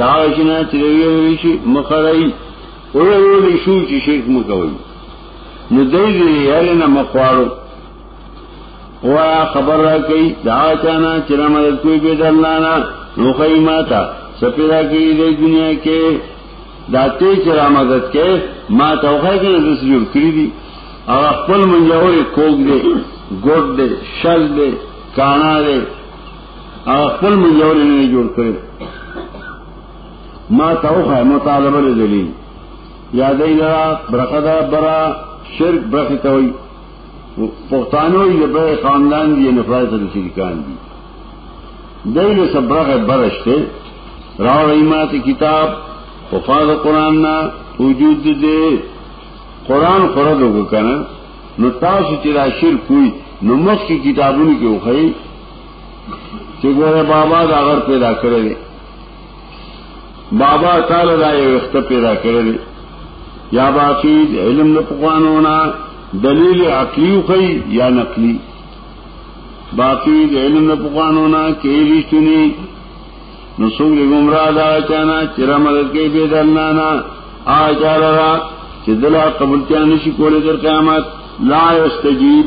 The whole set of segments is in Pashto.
دا جنا چې ویل شي مخړی او ویل شو چې شرک مکوي نو دای دې یاله نه مخواړو وا خبر را کوي دا چانا چې را مدد کوي به دلانا نو خی ماتا سپیرا کوي د دنیا کې داته چې را مدد کوي ما توخه کې نه سجور کړی دي او خپل منځوري کوګ دې ګوډ دې شل دې کانا دې او خپل منځوري نه جوړ کړي ما توخه مطالبه لري یا دې لا برخه دا برا شرک برخه توي پښتانو یې به خاندان دي نه فرض دي شریکان دي دایله سبرغه برشته راو ایمات کتاب وفاظ قرآن نا وجود دے قرآن قرد ہو کنا نو تاسو چې دا شرک کوئی نو مخ کی کتابونو کې وخی چې ګوره بابا دا غر پیدا کړی دی بابا تعالی دا یو وخت پیدا کړی دی یا باقی علم د پخوانونه دلیل عقلی خو یا نقلی باقی د علم د پخوانونه کې رښتینی نو څوګ ګمرا دا چانا چې را مدد کوي به درنا نه آجارا چې دلا قبول کړي نشي کولای تر قیامت لا استجیب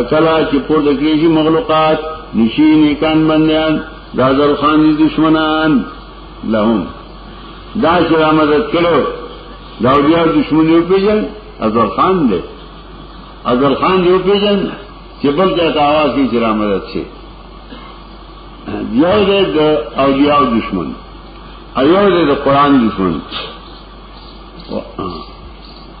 اکلا چې پور د کېږي مخلوقات نشي نیکان بندیان دا ځل خان دي دشمنان لهم دا چې را مدد کړو دا بیا دشمن یو پیژن ازل خان دی ازل خان یو پیژن چې بل ځای ته आवाज یې چې را مدد شي یو دی د اولیاء دشمن ایو دی د قران دشمن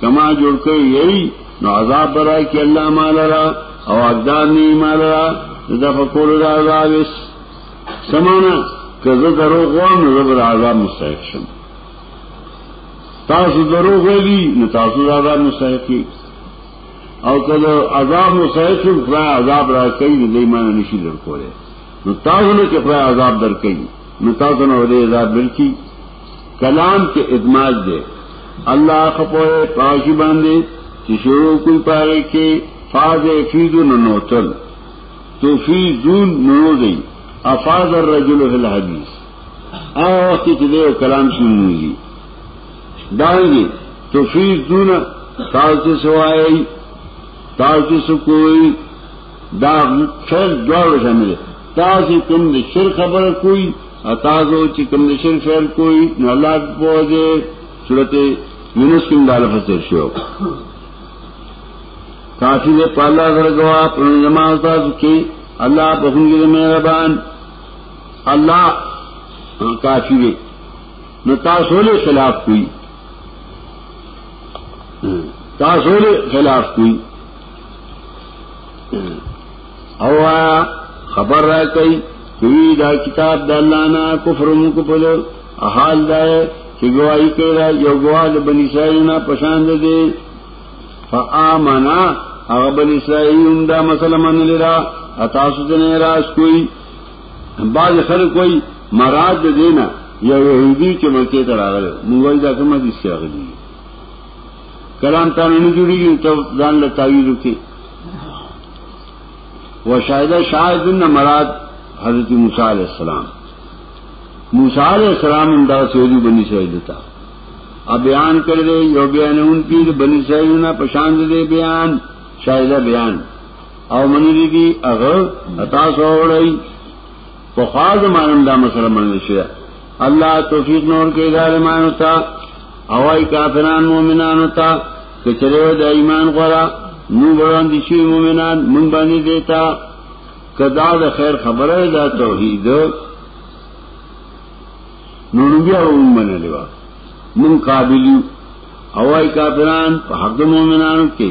کما جوړ کړی یی نو عذاب برا کی الله مال را او اقدار نی مال را دا فقول دا عذاب سمانا کزه درو غوام نو زبر عذاب مستحق شم تاسو درو غلی نو تاسو عذاب مستحق کی او کله عذاب مستحق شم خدای عذاب را کوي نو دای مان نشي لر کوله نو تاسو له کې خدای عذاب در کوي نو تاسو نو دې عذاب بلکی کلام کې ادماج دی الله خپوه پاجي باندې چې شروع کوي پاره کې فاز فیذو ننوتل تو فیذون نو دی افاظ الرجل فی الحدیث او وخت چې دی کلام شنوږي دانګي تو فیذون تاسو سوای تاسو کوئی دا فیل دواړو شامل تاسو کوم د شرک خبره کوي او تاسو چې کوم د شرک فعل کوي نو الله پوهه سورته یونس کې دا لفظ تیر شو کافی دې په الله سره غوا په زما تاسو کې الله په څنګه دې مهربان الله کافی دې نو تاسو له خلاف کوي تاسو له خلاف کوي او خبر را کوي چې دا کتاب د الله نه کفر مو کو په حال دا چې گواہی کوي یو گواه د بنی اسرائیل نه پشان دي فآمنا هغه بنی اسرائیل هم دا مسلمان لرا اتاسو دې نه راز کوي بعض خلک کوئی مراد دینا یو یهودی چې مکه ته راغله نو وایي دا کومه دي چې راغلي کلام تا نه جوړیږي ته ځان له تعویل کې وشاهد شاهد نه مراد حضرت موسی علی السلام موسی علی السلام هم دا سعودي بنی اسرائیل ته ا بیان کړل یو بیانون کې بنی اسرائیل نه پشان دي بیان شاهد بیان او منی دي هغه تاسو وړي پخوا زمانم دا مسله منل شوه الله توفیق نور کې ظالمانو ته او ای کافران مؤمنانو ته کچره د ایمان غره نو وړاندې شي مؤمنان مونږ باندې دیتا کدا د خیر خبره دا توحید نو نو بیا ومن منلې وا مونږ قابلیو او ای کافران په حق مؤمنانو کې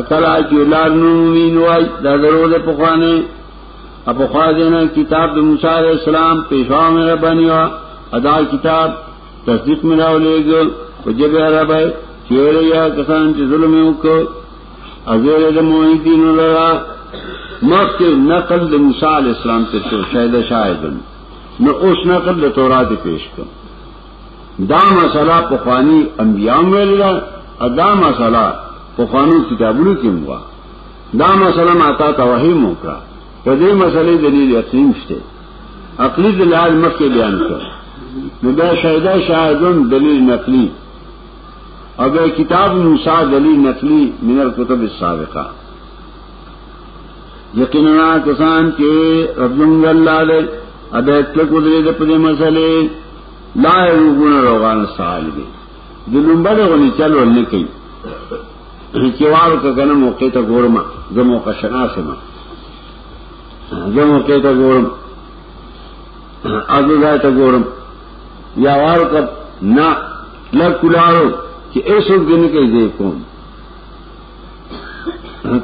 اکلا چې لار نومین وای دا درو ده په خوانه اپ خوازنه کتاب د موسی علی السلام پیشوا مې ربانی وا ادا کتاب تصدیق مې راولېګ په جبه عربه چیرې یا کسان چې ظلم وکړ ازیر د موحدین لرا مخکې نقل د موسی علی السلام ته شاهد شاهدن نو اوس نقل د تورات پیش کړ دا مسله په خواني انبيام ویل دا ادا مسله په خوانو کتابونو کې مو دا مسله ما تا توهیم وکړه په دې مسلې دلیل یقین شته عقلی دلال مکه بیان کړ نو دا شاهدا شاهدون دلیل نقلی او دا کتاب موسی دلیل نقلی من الكتب السابقه یقینا کسان چې رب جنگ الله دې ادا تل کو دې په دې مسلې لا روغونه روغانه سال دی د لومبړې غونې چل ول نه کوي چې وارو کنه موقع ته ګورم زه موقع شناسم زه موقع ته ګورم اځو ځای ته ګورم یا وارو ک نه لا کولارو چې ایسو دنه کې دې کوم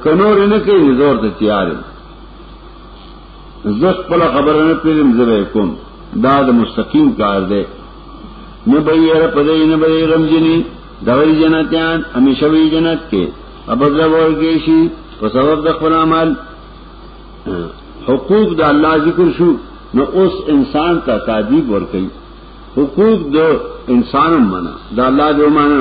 کنور نه کوي زور ته تیار یم زه خپل خبره نه پیلم زه کوم دا د مستقیم کار دی نه به یې را پدې نه به یې غم جنې دا وی جنتیان همیشه وی جنت کې ابدا ورګې شي په سبب د خپل عمل حقوق د الله ذکر شو نو اوس انسان ته تعذيب ورکړي حقوق د انسان منه دا الله دې منه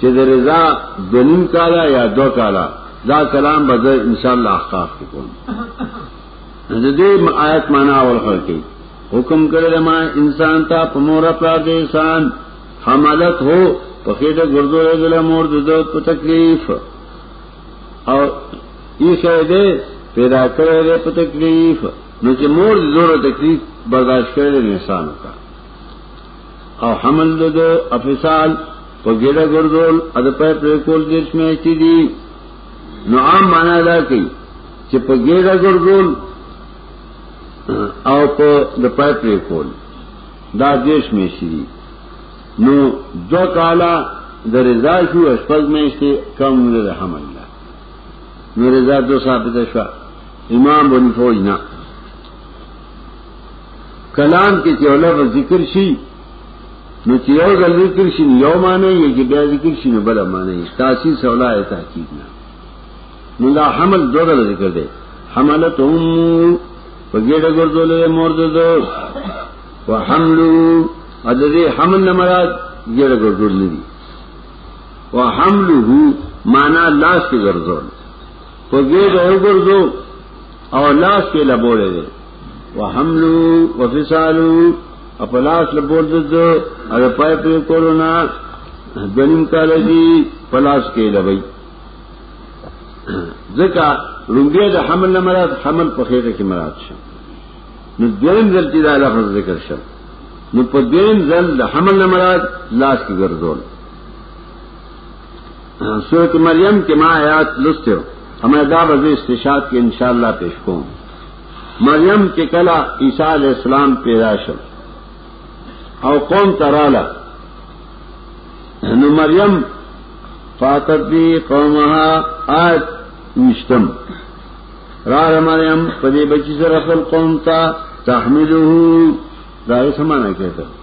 چې د رضا دنیم کالا یا دو کالا دا کلام به زه ان شاء الله احقاق کې کوم د دې آیت معنا اول خلکې حکم کړل ما انسان ته په مور پر دې انسان حملت هو په خېټه ګردو دل مور د دوت په تکلیف او یې شه دې پیدا کړې دې په تکلیف نو چې مور د زور تکلیف برداشت کړې انسان کا او حمل د افصال په ګډه ګرځول اده په پریکول دې شمېشتي دي نو عام معنا دا کوي چې په ګډه ګرځول او په د پای پریکول دا دې شمېشتي دي نو دو کالا د رضا شو شپږ مېشتي کم نه حمل ده نو رضا دو ثابت شو امام بن فوج نه کلام کې چې لفظ ذکر شي نو چې یو ځل ذکر شي یو معنی یې چې بیا ذکر شي نو بل معنی یې تاسیس اولا یې تحقیق نه نو دا حمل دوه ځل ذکر دی حملت هم په ګډه ګرځولې مور ده دو وحملو ا دې حمل نه مراد ګډه ګرځولې دي وحمله معنا لاس کې ګرځول په ګډه ګرځول او لاس کې لبولې دي وحملو وفصالو خپل لاس لبول دته او پای په کورونا دنیم کال دي پلاس کې لبي ځکه لومبیا د حمل نه مراد حمل په خېټه کې مراد شي نو دیم ځل چې دا لفظ ذکر شو نو په دیم ځل د حمل نه مراد لاس کې ګرځول سورت مریم کې ما آیات لستو اما دا به استشهاد کې ان شاء الله پیش کوم مریم کې کلا عیسی علی السلام پیدا شو او قوم تراله نو مریم فاتت بی قومها آیت نشتم را مریم پدې بچی سره خپل قوم ته تحمله دا یې سمانه کېته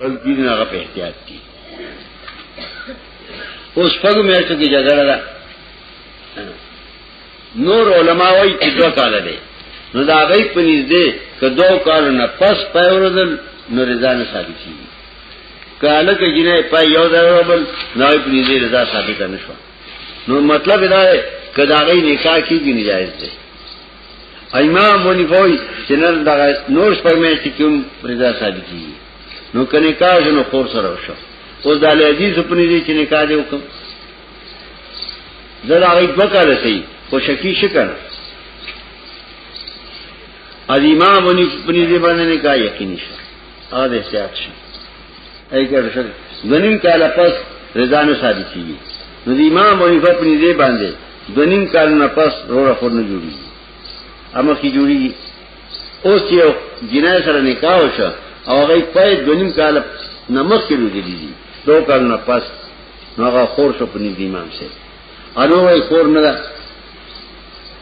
بلکې نه هغه په احتیاط کې اوس پګ مې ته کې جګړه ده نور علما وايي چې دوه کال دی نو دا غي پنځ دی که دوه کال نه پس پېورل نو رضا نه ثابت شي کاله کې جنې په یو ځای بل نه پنځ دی رضا ثابت نه شو نو مطلب دا دی کدا غي نکاح کیږي نجایز دی امام ونی کوي چې نن دا نور شپږ مې چې کوم رضا صاحب کی نو کني کار نو خور سره وشو اوس د علي عزیز په نيزي چې نکاح دی وکم زړه هغه دوه کال سي خو شکی شکر از امام ونی په نيزي باندې نکاح یقیني شه او د احتیاط شي ای ګر شل دنیم کال پس رضا نه ثابت کیږي نو د امام حنیفه په نيزه باندې دنیم کال نه پس روړه خور نه جوړي اما کی جوړي اوس یو جنای سره نکاح وشو او هغه په دنیم کال نمک کې لوي دي دو کال نه پس نو هغه خور شو په نيزه امام سره انو وای خور نه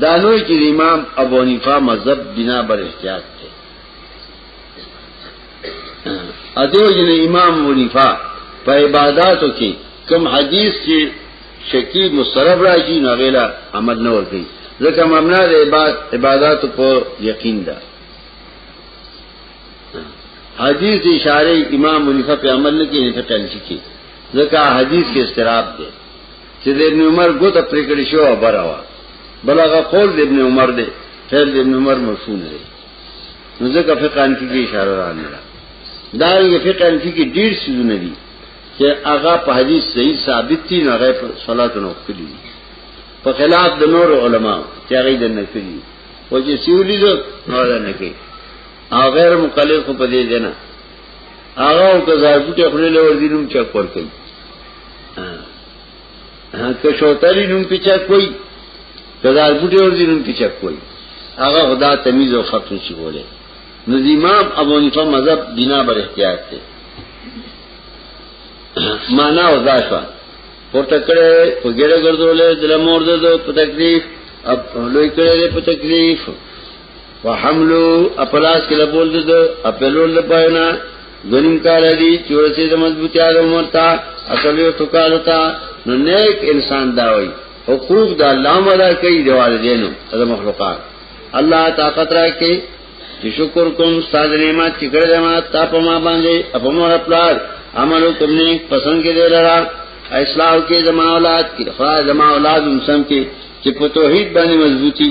دانوی چې امام ابو حنیفه مذهب بنا بر احتیاط دی ادیو جن امام ابو حنیفه په عبادتو کې کوم حدیث چې شکی مسترب راشي نو غیلا عمل نه ورګي ځکه ممنوع دی عبادت په یقین ده حدیث اشاره امام ابو حنیفه په عمل نه کې نه تکل شي ځکه حدیث کې استراب دی چې د ابن عمر ګوته پرې کړی شو او براوه بلغه قول د ابن عمر دی فعل د ابن عمر مرفوع نه دی نو ځکه فقہ انفی کې اشاره را نه دا یې فقہ انفی کې ډیر سيزونه دي چې هغه په حدیث صحیح ثابت دي نه غیر صلات نو کړی په خلاف د نور علما چې هغه د نه کړی او چې سیولی زو نو دا نه کوي او غیر مقلد خو په دې دی نه هغه او که ځای پټه خپل ورځینوم چک ور کوي که شوتلی نوم پیچا کوئی که دار بوٹی ورزی نوم پیچا کوئی هغه خدا تمیز او خط نشي کوله نو د امام ابو حنیفه مذهب بنا بر احتیاط ته معنا او ځاشوا پورته کړه په ګډه ګرځولې د لمور د په تکلیف اب لوی کړه په تکلیف وحملو اپلاس کې لبول د اپلول لپاره دونیم کال دی چورسی دا مضبوطی آل عمر تا اصلیو تکالو تا نو نیک انسان داوئی حقوق دا اللہ مدار کئی دا والدینو دا مخلوقات اللہ طاقت را کے چی شکر کم استاد نعمت چی کرد ما تا پا ما باندے اپا مور اپلار عملو کم نیک پسند کے دے لرا اصلاح کے زما اولاد کی خواہ زما اولاد انسان کے چی پتوحید بانی مضبوطی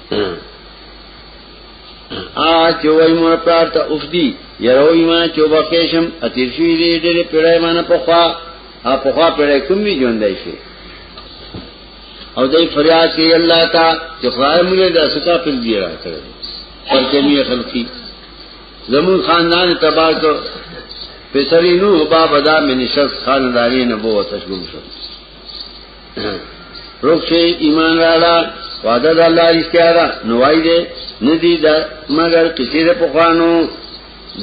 آ چې وای مور پلار ته اوف دی یرو ما چې وبکیشم اتیر شوی دی ډېر پیړای مان په خوا ا په خوا پیړای کوم وی ژوندای شي او دای فریاد کوي الله تا چې خدای موږ د اسکا پر دی را کړ پر کمی خلقی زمون خاندان تباہ کو پسری نو بابا دا منشس خاندانی نبوت اشګم شو روک شي ایمان راړه وعده د الله رښتیا ده نو وای دې ندی دا مگر کسی ده په خوانو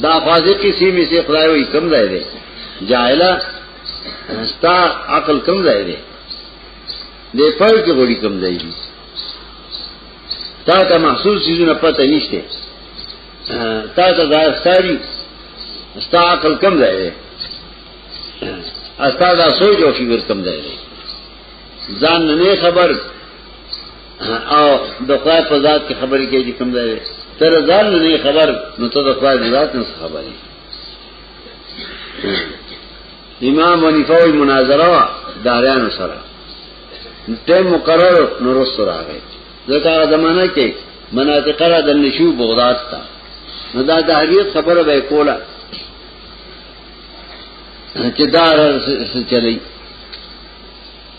دا فاضل کسی می سي خدای وي کم ځای دی جاهلا ستا عقل کم ځای دی دې پړ کې غوړي کم ځای دی تا ته محسوس چیزونه پته نشته تا ته دا ستاري ستا عقل کم ځای دی استاد دا سوچ او فکر کم دی ځان نه خبر او د خدای په ذات کې خبرې کوي چې کم دی تر ځان نه خبر نو ته د خدای په ذات نه خبرې امام ونیفه وی مناظره وا داریانو سره ټیم مقرر نو رسو راغی ځکه زمانہ کې مناطقه را د نشو بغداد ته نو دا د حریت خبره به کوله چې دا څه چلی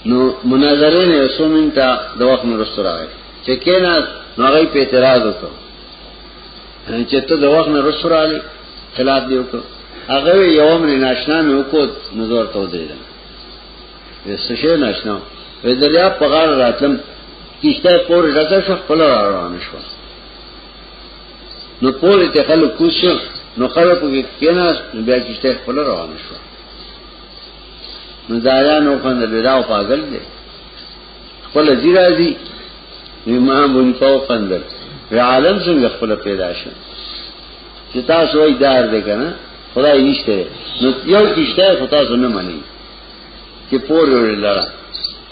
نو مناظره نه وسومن ته د وخت مرسته راغی چې کینا نو هغه په اعتراض وکړ چې ته د وخت نه رسول علی خلاف دی وکړ هغه یو من ناشنا مې وکړ نظر ته ودرېدم وسه شي ناشنا وې دریا په غار راتلم کیشته پور راځه شو خپل روان شو نو پوری ته خلک کوشو نو خلکو کې کیناس نو بیا کیشته خپل روان شو نو دایا نو خند بیراو پاگل دی خپل زیرا دی امام بن پاو خندل وی عالم څنګه خپل پیدا شو چې تاسو وای دار دی کنه خدای نشته نو یو کیشته خدای سره نه منی چې پور وړل لاره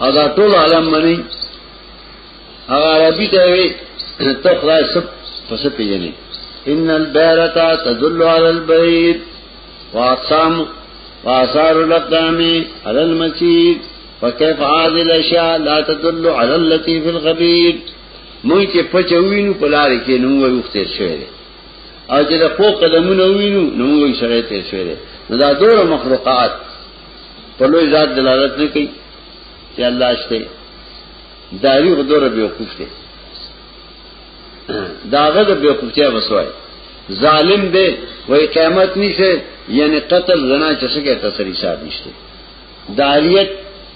ادا ټول عالم منی هغه عربي ته وي ته خدای سب پس پیجنې ان البیرتا تدل علی البعیر واقسام واثار الاقدام علی المسیر فكيف هذه الاشياء لا تدل على التي في الخبير مونږ چې پچوینو په لار کې نو وایو ختیر شوی دی او چې د خو قدمونه وینو نو وایو سره تیر شوی دی نو دا ډول مخلوقات په لوی ذات دلالت نه کوي چې الله شته داری غدو را بیوقوف دی داغه دا بیوقوفتیا بسوائی ظالم دی وی قیمت نیسے یعنی قتل زنا چسکے قصر حساب نشتے داریت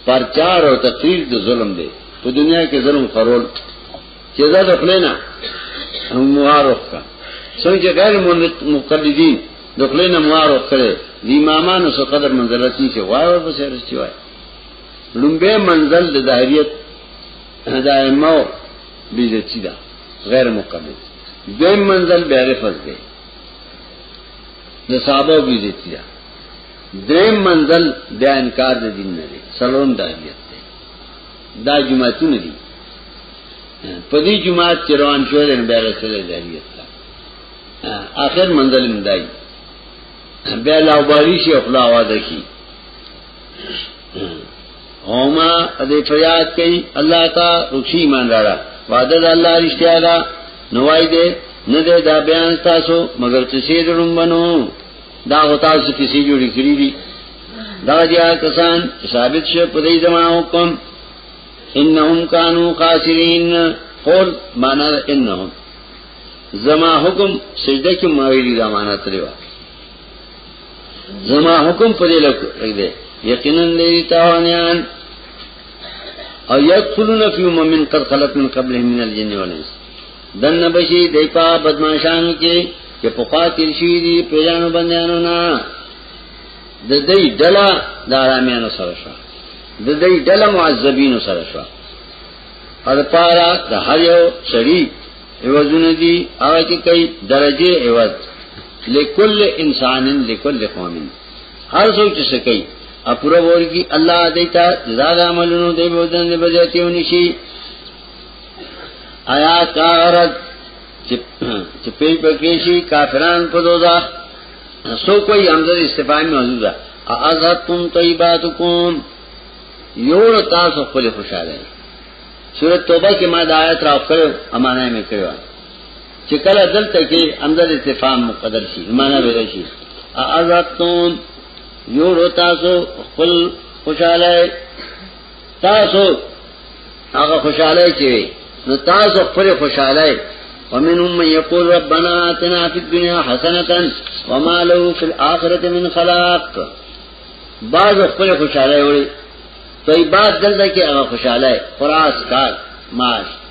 پرچار او تقریر د ظلم دی په دنیا کې ظلم خورول چې دا د خلینا معارف کا څنګه غیر مقلدین د خلینا معارف کړي د امامانو څخه قدر منزلت نشي وایو په سر شي وایو لومبه منزل د دایریت دایمو بیزتی دا غیر مکمل دویم منزل بیا رفض دی د صحابه بیزتی دا دریم منزل بیا انکار د دین نه دی سلام دایریت دی دا جماعتونه دي په دې جماعت کې روان شول نه بیا رسول دایریت دا اخر منزل مدای بیا لاوباری شي خپل आवाज کوي اوما دې فریاد کوي الله تا رخصي ایمان راړه وعده د الله رښتیا ده نوای دې نه دې دا بیان تاسو مگر کسی درم بنو دا هو تاسو کسی جوړی کړی دي دا جا کسان ثابت شه په دې زمانه حکم انهم کانوا خاسرین قول معنا انهم زما حکم سجده کې ماویلی دا معنا تلوا زما حکم پر دې لګ دې یقینا لري تاوانيان او یدخلون فی مؤمن قد خلت من قبلهم من الجن والانس دن بشی دیپا بدمعشانو کې چې په خوا تیر شي دي پیرانو بندیانو نه د دې ډله د آرامیانو سره شو د دې ډله معذبینو سره شو هر پارا د هر یو شریک ایوازونه دي هغه کې کوي درجه ایواز لکل انسان لکل قوم هر څو چې سکی اپره ورګي الله دیتا جزا د عملونو دی بودن دی بجاتیو نشي آیا کارت چې په پکې شي کافران په دوزخ سو کوئی حمزه استفهام موجود ده اعذتم طیباتکم یور تاسو خپل خوشاله سورۃ توبه کې ما د آیت راو کړو امانه مې کړو چې کله دلته کې اندر اتفاق مقدر شي معنا به شي اعزتون یو رو تاسو خپل خوشاله تاسو هغه خوشاله چې نو تاسو خپل خوشاله ومنهم من يقول ربنا آتنا في الدنيا حسنة وما له في الآخرة من خلاق بعض خپل خوشاله وړي طيبات دلته کې هغه خوشاله خراس کار معاش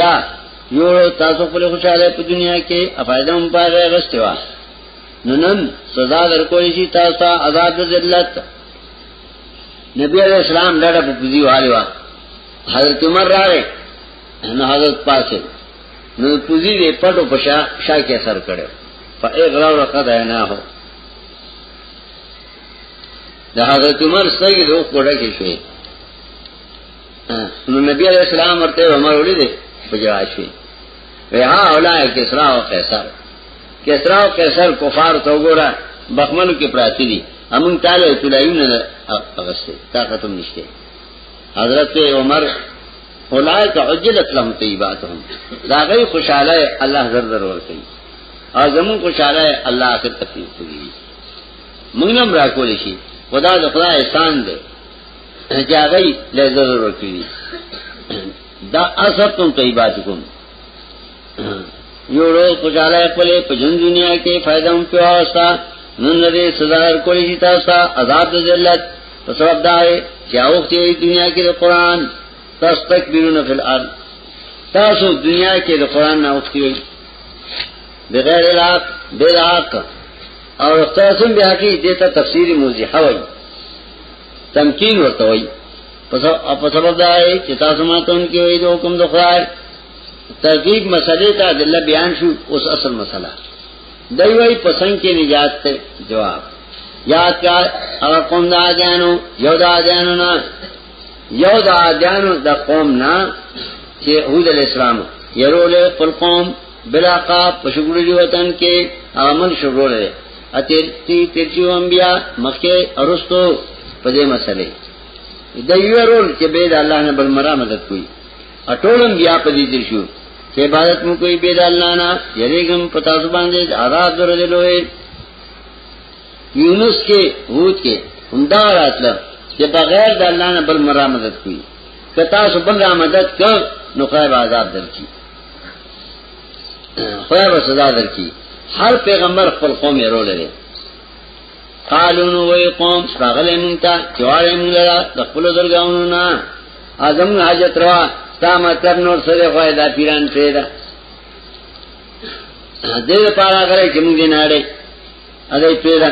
یا یو تاسو خپل خوشاله په دنیا کې افایده هم پاره غستوا نو نن سزا درکوي شي تاسو ته عذاب ذلت نبی علیہ السلام ډډه په پوزي والي وا حضرت عمر راغی نو حضرت پاسه نو پوزي دې پټو پشا شا کې اثر کړو فاغرا وقد عنا هو د حضرت عمر سګي دوه کوړه کې شوی نو نبی علیہ السلام ورته عمر ولې دې بجواشي وی ها اولای کسرا او قیصر کسرا او قیصر کفار تو ګورا بخملو کې پراتی دي امون تعالی تلایو نه اغسته طاقت هم نشته حضرت عمر اولای کا عجلت لهم طیباتهم دا غي خوشاله الله زر زر ور کوي او زمون خوشاله الله اخر تکلیف کوي موږ هم را کول شي خدا د خدای احسان دی چې هغه له ضرر ورکړي دا اثر تم طیبات کوم یو روز پچاله خپل په جن دنیا کې فائدہ هم پیو واستا نن لري سزا ورکړي چې تاسو عذاب د ذلت په سبب دا ہے چې اوختي دنیا کې د قران تاسو تکبیرونه فل ارض تاسو دنیا کې د قران نه اوختي بغیر الحق بلا حق اور تاسو بیا کې دته تفسیری موضوع حوالي تمکین ورته وای په سبب دا یې چې تاسو ما ته انکی وې د حکم د خدای تحقیق مسئلے ته دله بیان شو اوس اصل مسئلہ دی وای پسند کې نجات ته جواب یاد کا هغه قوم دا جانو یو دا جانو نه یو دا جانو د قوم نه چې هود الاسلام يرول خپل قوم بلا کا پښګړي وطن کې عمل شروع لري اتیر تی تیر شو انبیاء مخی ارستو پدے مسئلے دا یو رول چې بيد الله نه بل مرا مدد کوي اټول انبیاء پدې تیر شو چې عبادت مو کوي بيد الله نه یریګم پتا زبان دې عذاب درځي لوی یونس کې هوت کې همدا راتله چې بغیر د الله نه بل مرا مدد کوي کتا سو بل را مدد کړ نو خیر عذاب درکې خدای به سزا درکړي هر پیغمبر خپل قوم یې رول لري قالو نو وی قوم راغلې مونږ ته چواړې مونږ لرا د خپل درګاونو نه اعظم حاجت روا تا مطلب نور سره خوای دا پیران پیدا دې لپاره غره چې مونږ نه اړې ادای پیدا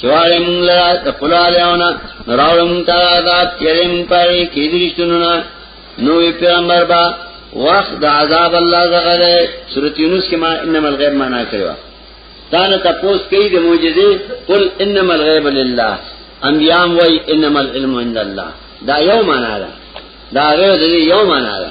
چواله مونږ لا د خپل الیاونه راول مونږ ته عذاب یې مونږ پاره کې دې رښتونو نه نو پیغمبر با وخت د عذاب الله زغله سورۃ یونس کې ما انما الغیب معنا کړو دا نه تاسو کې د معجزې قل انما الغیب لله انبیام وای انما العلم عند الله دا یو معنا ده دا غیر دې یو معنا ده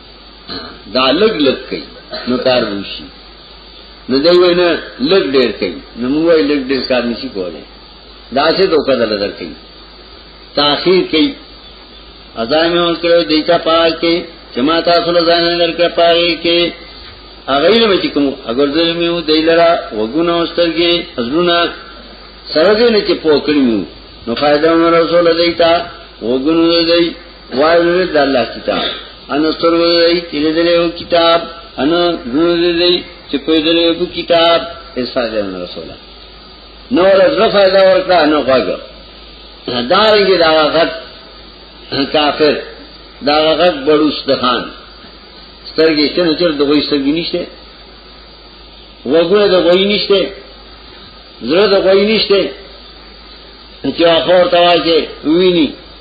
دا لګ لګ کوي نو کار وشي نو دی وینا لګ ډیر کوي نو موږ یې لګ ډیر کار نشي کولای دا څه دوکه دل درکې تاخير کوي اذان مې ور کړو دیتا پای کې چې ما تاسو له ځان نه درکې پای کې هغه یې مې کوم اگر دې مې و دیلرا وګونه واسترګې حضرونه سره دې نه چې پوکړم نو فائدہ رسول دیتا وګونه دی وایو د الله کتاب ان سترګو دی چې لیدلې او کتاب ان ګونو دی چې په دې په کتاب ایسا جن رسوله نو رزق فائدہ ورکړه نو غوګه دارنګي دا غت کافر دا غت بڑوس د خان سترګې چې نه چر دغه سترګې نشته وګوره د غوي نشته زړه د غوي نشته چې اخور تواجه ویني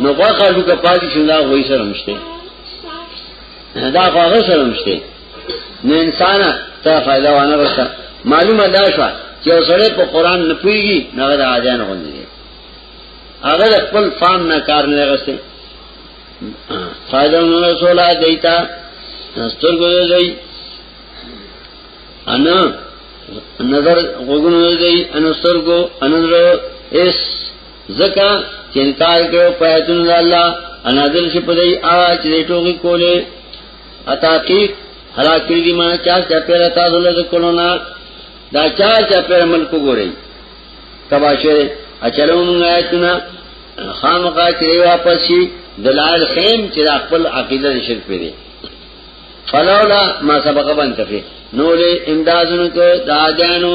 نو غوخه شو که پاتې شو دا غوي سره مشته دا غوغه سره مشته نو انسان ته فائدہ وانه رسا معلومه دا شو چې سره په قران نه پیږي نه دا اذان غوندي هغه خپل فهم نه کار نه غسته فائدہ نه رسولا دیتا سترګو دی انا نظر غوګونو دی انا سترګو انا اس ځکه چې انکار کړو په ایتونو د الله انازل شي په دې آ چې دې ټوګي کولې اتا کې هلاک کړی دي ما چا چا پیرا تاسو له کولونا دا چا چا پیرا ملک ګورې تبا شي اچلو موږ ایتونه خامخا چې واپس شي دلائل خیم چې خپل عقیده شرک پیری فلولا ما سبق بنت فی نو له امدادونو کو دادانو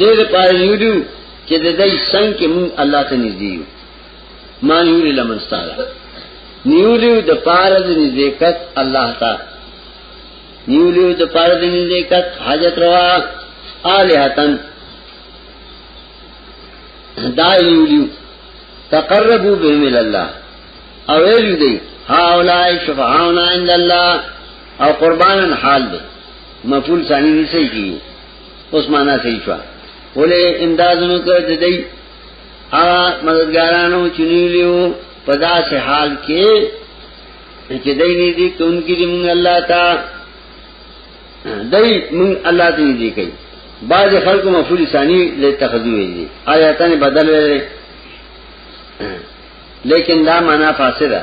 دې لپاره یوډیو چې د دې څنګه کې مون الله ته نږدې یو ما نیولې لمن ستاره نیولې د پاره د نزدېکت الله ته نیولې د پاره د نزدېکت حاجت روا الہتن دا نیولې تقربوا بهم الى الله او ویل دی هاولای شفاعون عند الله او قربانن حال دی مفعول ثانی نه صحیح کیږي اوس معنا صحیح شو ولې امدادونو کړ د دې ا مددګارانو چنیلیو پدا سے حال کې چې دای نه دي کون کې دې مونږ الله تا دای مونږ الله دې دې کوي بعض خلکو مفعول ثانی له تخذو دي آیاتن بدل وي لیکن دا معنا فاسده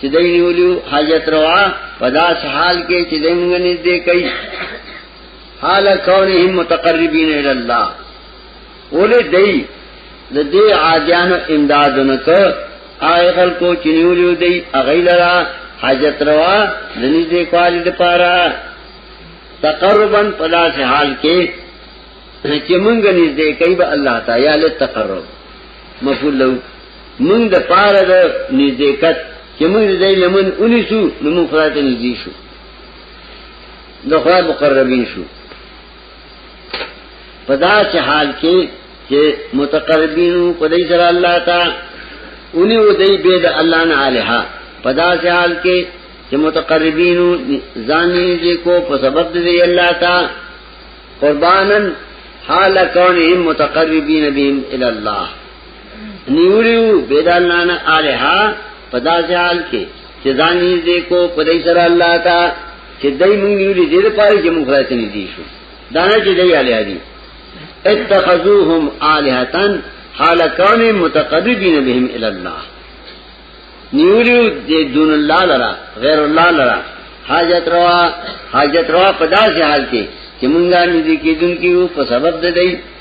چې دای نیولیو حاجت روا په داس حال کې چې دای موږ نږدې کوي حال کونهم متقربین الی الله ولې دای د دې عادیانو امداد نکړ آی خلکو چې نیولیو دی اغیلرا حاجت روا د نږدې کوالی لپاره تقربا په داس حال کې چې موږ نږدې کوي به الله تعالی له تقرب مفعول له موږ د پاره د نزدېکت چې موږ د دې لمن ونیسو نو موږ خدای ته نږدې شو د خدای مقربین شو په داسې حال کې چې متقربین په دې سره الله تا اونې و دې به د الله نه الها په داسې حال کې چې متقربین ځان یې کو په سبب دې الله تا قربانن حال کونهم متقربین بهم الى الله نیولیو بیدانان آلہا پدا سے حال کے چه ځان نږدې کو په دې سره الله تا چې دای مونږ نیولې دې لپاره چې مونږ راته نږدې شو دا نه چې دای علی علی اتخذوهم الہتان حال کون متقربین بهم الی الله نیولیو دې دون الله لرا غیر الله لرا حاجت روا حاجت روا پدا سے حال کې چې مونږه نږدې کېدونکو په سبب د دې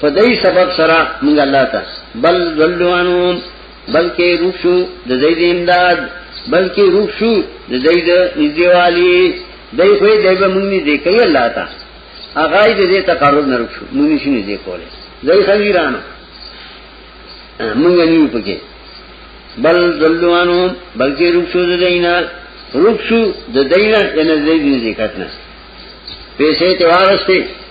په دې سبب سره موږ الله ته بل ولوانو بلکې روح شو د دې د امداد بلکې روح شو د دې د نږدېوالي دای خو دې به موږ نه دې کوي الله ته هغه دې تقرب نه روح شو موږ نشو نه دې کولای دای خنګیرانو موږ نیو پکې بل ولوانو بلکې روح شو د دینه روح شو د دینه ان دې دې کتنه پیسې ته وارسته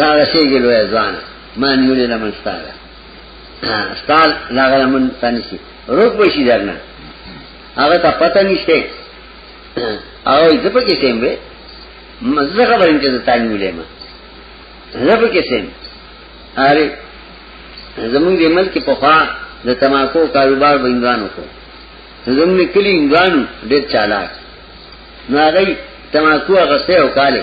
را رسیږي لوی ځوان ما نیولې لمن ستاره ستال لاغه لمن تنشي روک بشي درنه هغه ته پته نشته او زه په کې سیم به مزه خبرم چې تا نیولې ما زه په کې سیم اره زمونږ د ملک په خوا د تماکو کاروبار بندوانو کو زمونږ کلی انګانو ډېر چالاک نو هغه تماکو هغه سه او کاله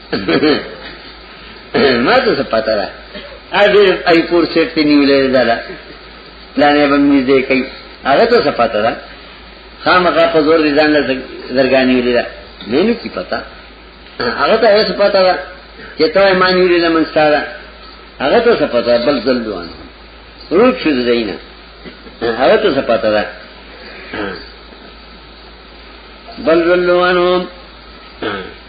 ما ته څه پتا ده اګه ای پور سیټ ته نیولې ده دا پلانې به مې دې کوي هغه ته څه پتا ده خامخا په زور دي ځان له درګانی ویل ده مې نه کی پتا هغه ته څه پتا ده چې ته یې مانی ویل من ستاره هغه ته څه پتا بل ځل دوان روټ شو زینا هغه ته څه پتا ده بل ځل دوانو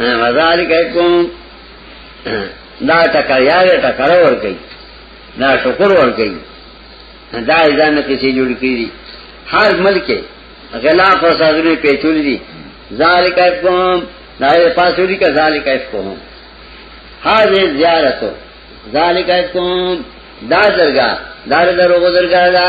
غذالک کوم دا ټکر یاد ټکر ور کوي دا شکر ور کوي دا ځان کې سي جوړ کړي هر ملک غلا فسادونه پیچول دي ذالک کوم دا پاسوري کا ذالک کوم هاذه زیارت ذالک کوم دا درګه دا درو درګه دا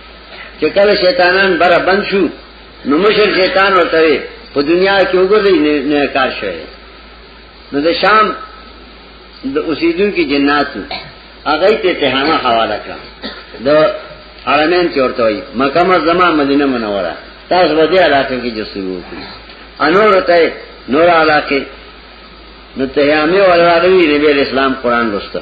چې کله شیطانان بره بند شو نو مشر شیطان ورته وي په دنیا کې وګورئ نه کار شوی نو د شام د اوسیدونکو جناتو هغه ته تهانه حواله کړه د حرمین کې ورته وي مکه مزما مدینه منوره تاسو به دې علاقه کې جسور وکړي انور ته نور علاقه نو تهامه ولراوی نبی اسلام قران لوسته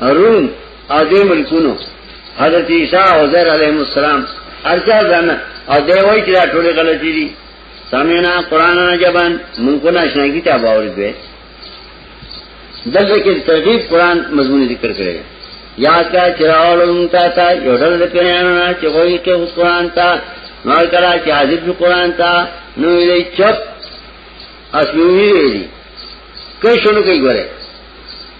روم او دې ملکونو حضرت عیسی او زهر علیه السلام ارچا ځان او دې وایي چې دا ټول غلطي دي سمعنا قران نه جبان مونږ کو نه شنه کتاب اورید وې دغه کې ترغیب قران مضمون ذکر کړی یا کا چراولم تا تا یو ډول د پیرانو چې وایي کې قران تا نو کړه چې حاضر په قران تا نو یې چپ اسموي ویلي کښونو کوي ګوره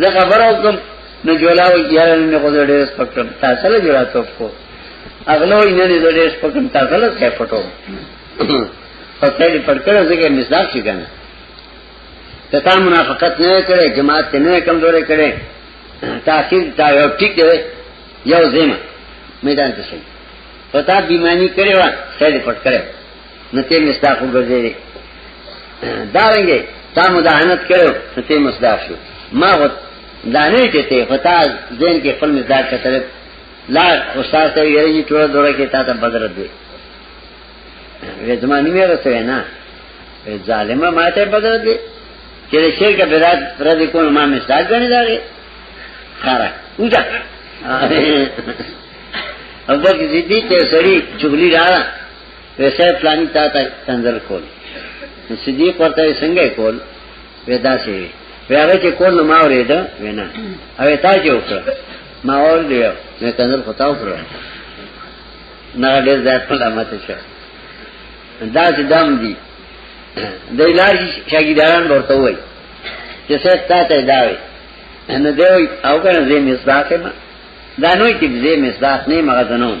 زه خبره وکم نو جولا و یاره نه خو ډېر سپکټم تاسو له جوړا ته کو اغلو یې نه ډېر سپکټم تاسو له څه پټو او ته دې پټ کړو ځکه مزداق شي کنه ته تا منافقت نه کړې جماعت نه کمزورې کړې تاخیر تا یو ټیک دی یو زمه میدان ته شي پتا بیمانی کړې و سړی پټ کړې نتے مستاق گردے دے دارنگے تا مداحنت کرو نتے مصداق شو ما غد دانے چتے خطا زین کے فل مصداق کا طرف لا استاد ته ویری جی ټول دوره کې تا ته بدر دی وې زمانی مې رسوي نه ظالمه ماته بدر دی چې شرک بدعت پر دې کوم ما مثال غني دا لري خارا وځه ابو بکر صدیق ته سړی چغلی راغله ویسه پلانی تا تا کنزل کول صدیق ورته څنګه کول ودا سی وی هغه چې کول نو ما ورید وینا او تا چې وکړه ما اور دی نه کنزل خطا وکړه نه ډېر ځای په لامت شه دا چې دم دی د لار شاګیداران ورته وای چې څه تا ته دا وی نو دی او کنه زه مصداق ما دا نوې چې زه مصداق نه مغزنوم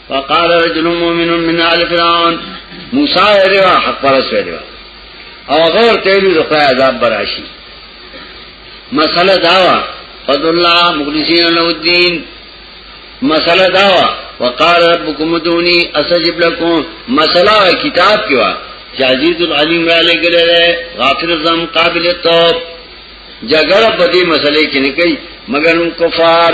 فقال رجل مؤمن من آل فرعون موسی ویلو حق پرس ویلو او غور تیلو د خدای عذاب براشي مسله داوا فضل الله مخلصین له الدين مسله داوا وقال ربكم ادعوني استجب لكم مسله کتاب کې وا چې عزیز العلیم را لګره غافر زم قابل التوب جګړه په دې مسلې کې نه کوي مګر کفار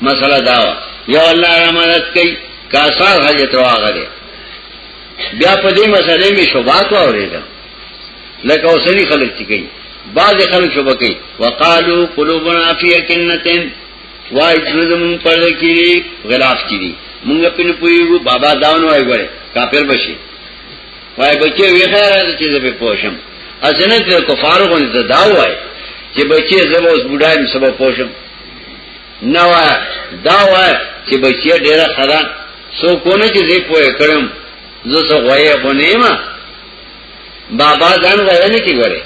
مسله دا یو الله را مدد کوي کاسار حاجت راغه دی بیا په دې مسلې می شوبات اوریدل لکه اوسنی خلک چې کوي بعض خلک شوبه کوي وقالو قلوبنا فی کنتن وای زمون پر کې غلاف کړي مونږ په نه پویو بابا داونو وای غره کافر بشي وای بچي وی خیره چې زه په پوښم اسنه چې کفارو باندې دا وای چې بچي زه اوس بډایم سبا پوښم نه وای دا وای چې بچی ډیره خره سو کو نه چې زه پوهه کړم زه سو غوي غونې ما بابا ځان غوي نه کی غره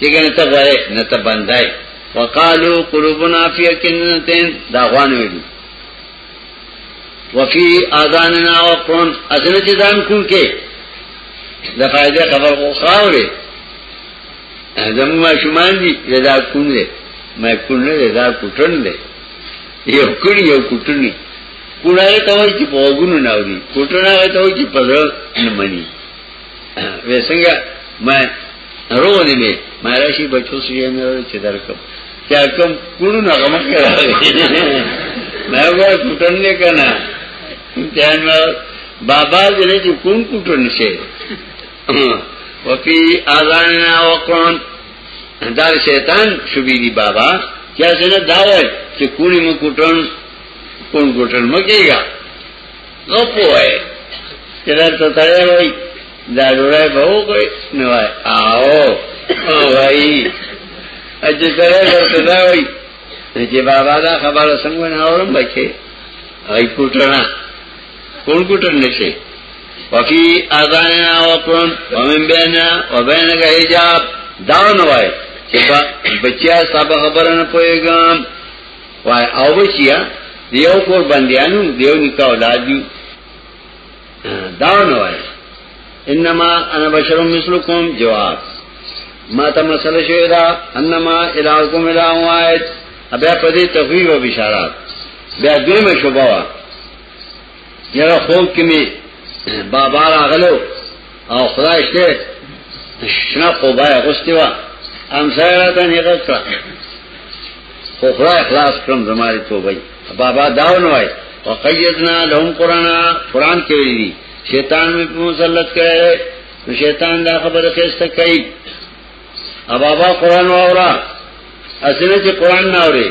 چې کنه ته غوي نه ته بندای وقالو قلوبنا فی کنتین دا غوان ویلو وفي اذاننا وقرن اذن چې ځان کون کې د فائدې خبر خو خاورې زمو ما شمان دی دا کون دی ما کون نه دی دا کوټن دی یو کړي یو کوټنی کونه ته وای چې په وګونو نه اوري کوټنه ته وای چې په زړه نه مني وسنګ ما روانې مې ما راشي بچو سوی نه چې درکم چا کوم کونو نه غم کړی ما وای کوټن نه کنه ځان بابا دې چې کون کوټن شي وفي اذاننا وقران دار شیطان شوبې دي بابا کیا څنګه دا وای چې کونی مو کوټن کون کوټن مګیږي نو پوهه چې دا ته تړای وای دا ډوړای به وګوري نو وای او وای اجه سره ورته دا وای چې بابا دا خبره څنګه نه اورم بچي هاي کوټنا کولګټل نشي وفي اذاننا وقرن ومن بيننا وبينك حجاب دا نه وای چې بچیا صاحب خبرنه پويګم وای او بچیا دیو کور بندیانو دیو نکاح اولاد دی دا نه وای انما انا بشر مثلكم جواب ما ته مسله شوی دا انما الهکم اله واحد بیا په دې تخویب او بشارات بیا دویمه شوبه یره خوب کې می بابا راغلو او خدای شته شنه قوبای غوستي وا ام سره ته نه غوښته خو خدای خلاص کړم زماري توبه بابا داو نه وای وقیدنا لهم قران قران کې ویلي شیطان می په مسلط کړي نو شیطان دا خبره کېسته کوي ا بابا قران واورا اسنه چې قران نه اوري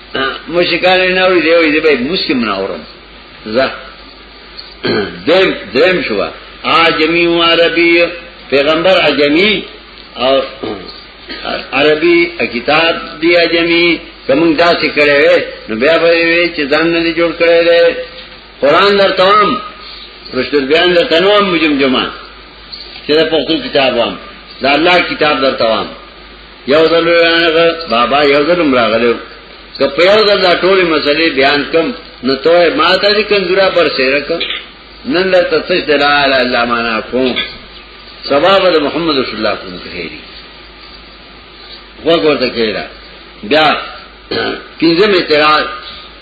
مشکان نه وي دی به مسلم نه اورم زه دیم دیم شو عجمی و عربی پیغمبر عجمی او عربی کتاب دی عجمی کوم دا څه کړي نو بیا به وی چې ځان نه جوړ کړي دی قران در تمام رشتل بیان در تمام مجم جمع چې په خپل کتاب وام دا الله کتاب در تمام یو ځل راغله بابا یو ځل راغله که په یو ځل دا ټولې مسلې بیان کم نو ته ما ته دې کنجورا پر سیرک نن له تسج د لا اله الا معنا کوم سبب د محمد رسول الله کوم خیری وګورته کېرا بیا پینځم اعتراض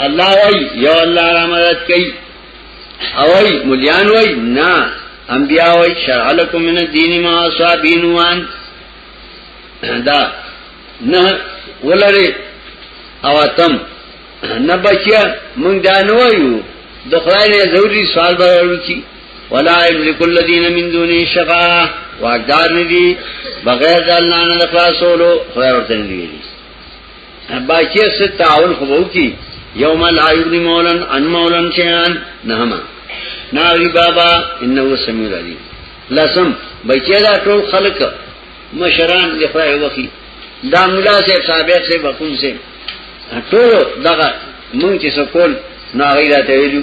الله وای یو الله را مدد کوي او وای مليان وای نه انبیاء وای شرع لكم من الدين ما صابين وان دا نه ولري او تم نه بچیا مونږ دا نه وایو د خدای نه ضروري سوال به وکړي ولا یملک الذین من دونه شفاعه واقدار ندی بغیر د الله نه خلاصولو خدای ورته نه دی باقی اس تعاون خبو کی یوم لا یغنی مولن ان مولن شیان نهما ناغی بابا انه سمیع علیم لسم بچی دا ټول خلق مشران دی خدای وکی دا مولا صاحب صاحب صاحب حکم صاحب ټول دغه مونږ چې سکول ناغی راته ویلو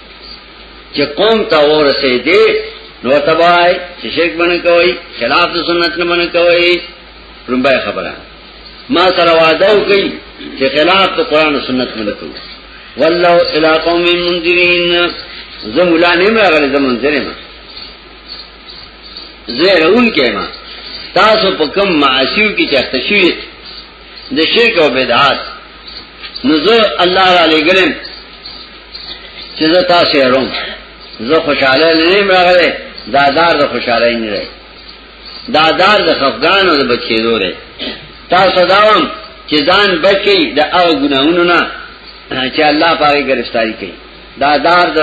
چې قوم ته ورسې دې نو تبای چې شرک باندې کوي خلاف د سنت نه باندې کوي رومبای خبره ما سره وعده وکي چې خلاف د قران او سنت نه کوي والله الى قوم منذرين زمولا نه راغلي زمون سره ما زه رون کېما تاسو په کوم معاشیو کې چې اختشوي د شرک او بدعات نو زه الله را لګلم چې زه تاسو یې روم زه خوشاله لرم راغله دا دار د خوشاله نه لري دا دار د خفقان او د بچیدو لري تاسو داوم چې ځان بچي د او ګناونو نه چې الله پاره گرفتاری کوي دا دار د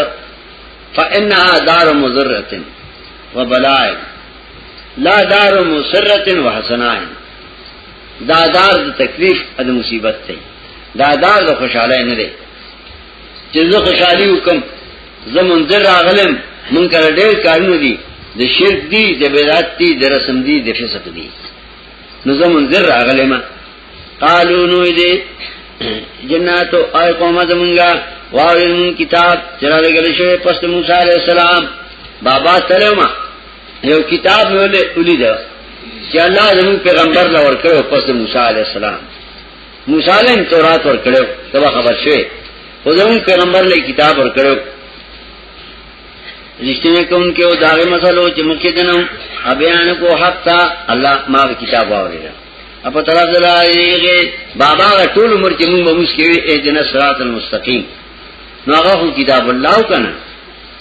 فانها دار مضرۃ وبلاء لا دار مسرۃ وحسنائن دا دار د تکلیف او د مصیبت دی دا دار د خوشاله نه دی چې زه خوشحالي وکم زه منځر راغلم مونږ کړه ډېر کارونه دي د شرک دي د بدعت دي د رسم دي د فسق دي نو زه منځر راغلم قالو نو دې جناتو آی قومه زمونږه واورین کتاب چرته ګل شوی پس موسی علی السلام بابا سلام یو کتاب مې ولې ولې دا چې الله زموږ پیغمبر لا ورکړو پس موسی عليه السلام موسی عليه تورات ورکړو دا خبر شوی خو زموږ پیغمبر له کتاب ورکړو رشتنے کو ان کے وہ داغے مسئلو چمک کے دنوں ابیان کو حق تھا اللہ ماں کی کتاب آوری رہا اپ طرف دلا یہ بابا کا ټول عمر کې موږ به مسکی اهدنا صراط المستقیم نو هغه کتاب الله کنه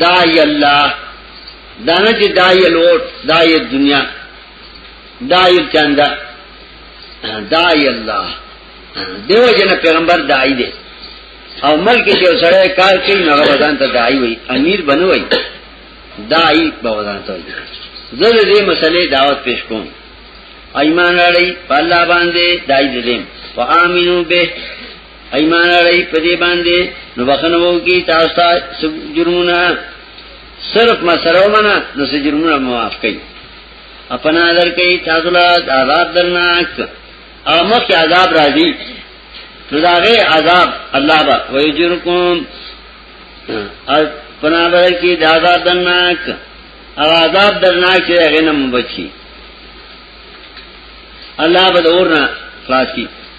دای الله دانه چې دای لوټ دای دنیا دای چاندا دای الله دیو جن پیغمبر دای دی او ملک چې سره کار کوي نو بدن ته دای وي امیر بنوي دای په بدن ته وي زه دې مسلې دعوت پیش کوم ایمان علی په الله باندې دای دې دې وامنو به ایمان لري په دې باندې نو بخنه وو کی تاسو ته جرمونه صرف ما سره ومنه نو سې جرمونه معاف کړي اپنا در کوي تاسو له عذاب درناک او مخ عذاب راځي نو داغه عذاب الله با ويجركم اپنا در کوي دا عذاب درناک او عذاب درناک چې هغه نه بچي الله به اورنا خلاص کی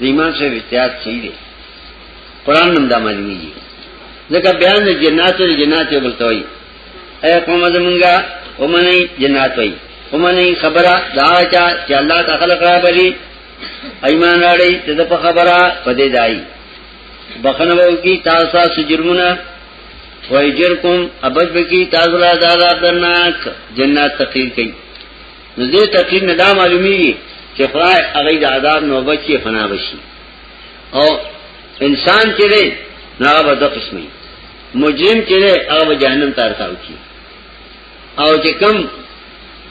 د ایمان سره احتیاط صحیح دی قران نوم دا معلومیږي ځکه بیان د جنات او جنات یو بل توي اے قوم زمونږه ومني جنات وي ومني خبره دا چا چې الله تعالی کرا بلی ایمان راړي ته په خبره پدې دای بخنه وو کی تاسو سجرمونه وایجرکم ابد بکی تاسو لا عذاب درناک جنات تقیر کئ نو دې تقریر نه دا معلومیږي چې خدای هغه د عذاب نو بچي فنا بشي او انسان چې دی نو هغه د قسمه مجرم چې دی هغه جهنم ته ارتاو کی او چې کم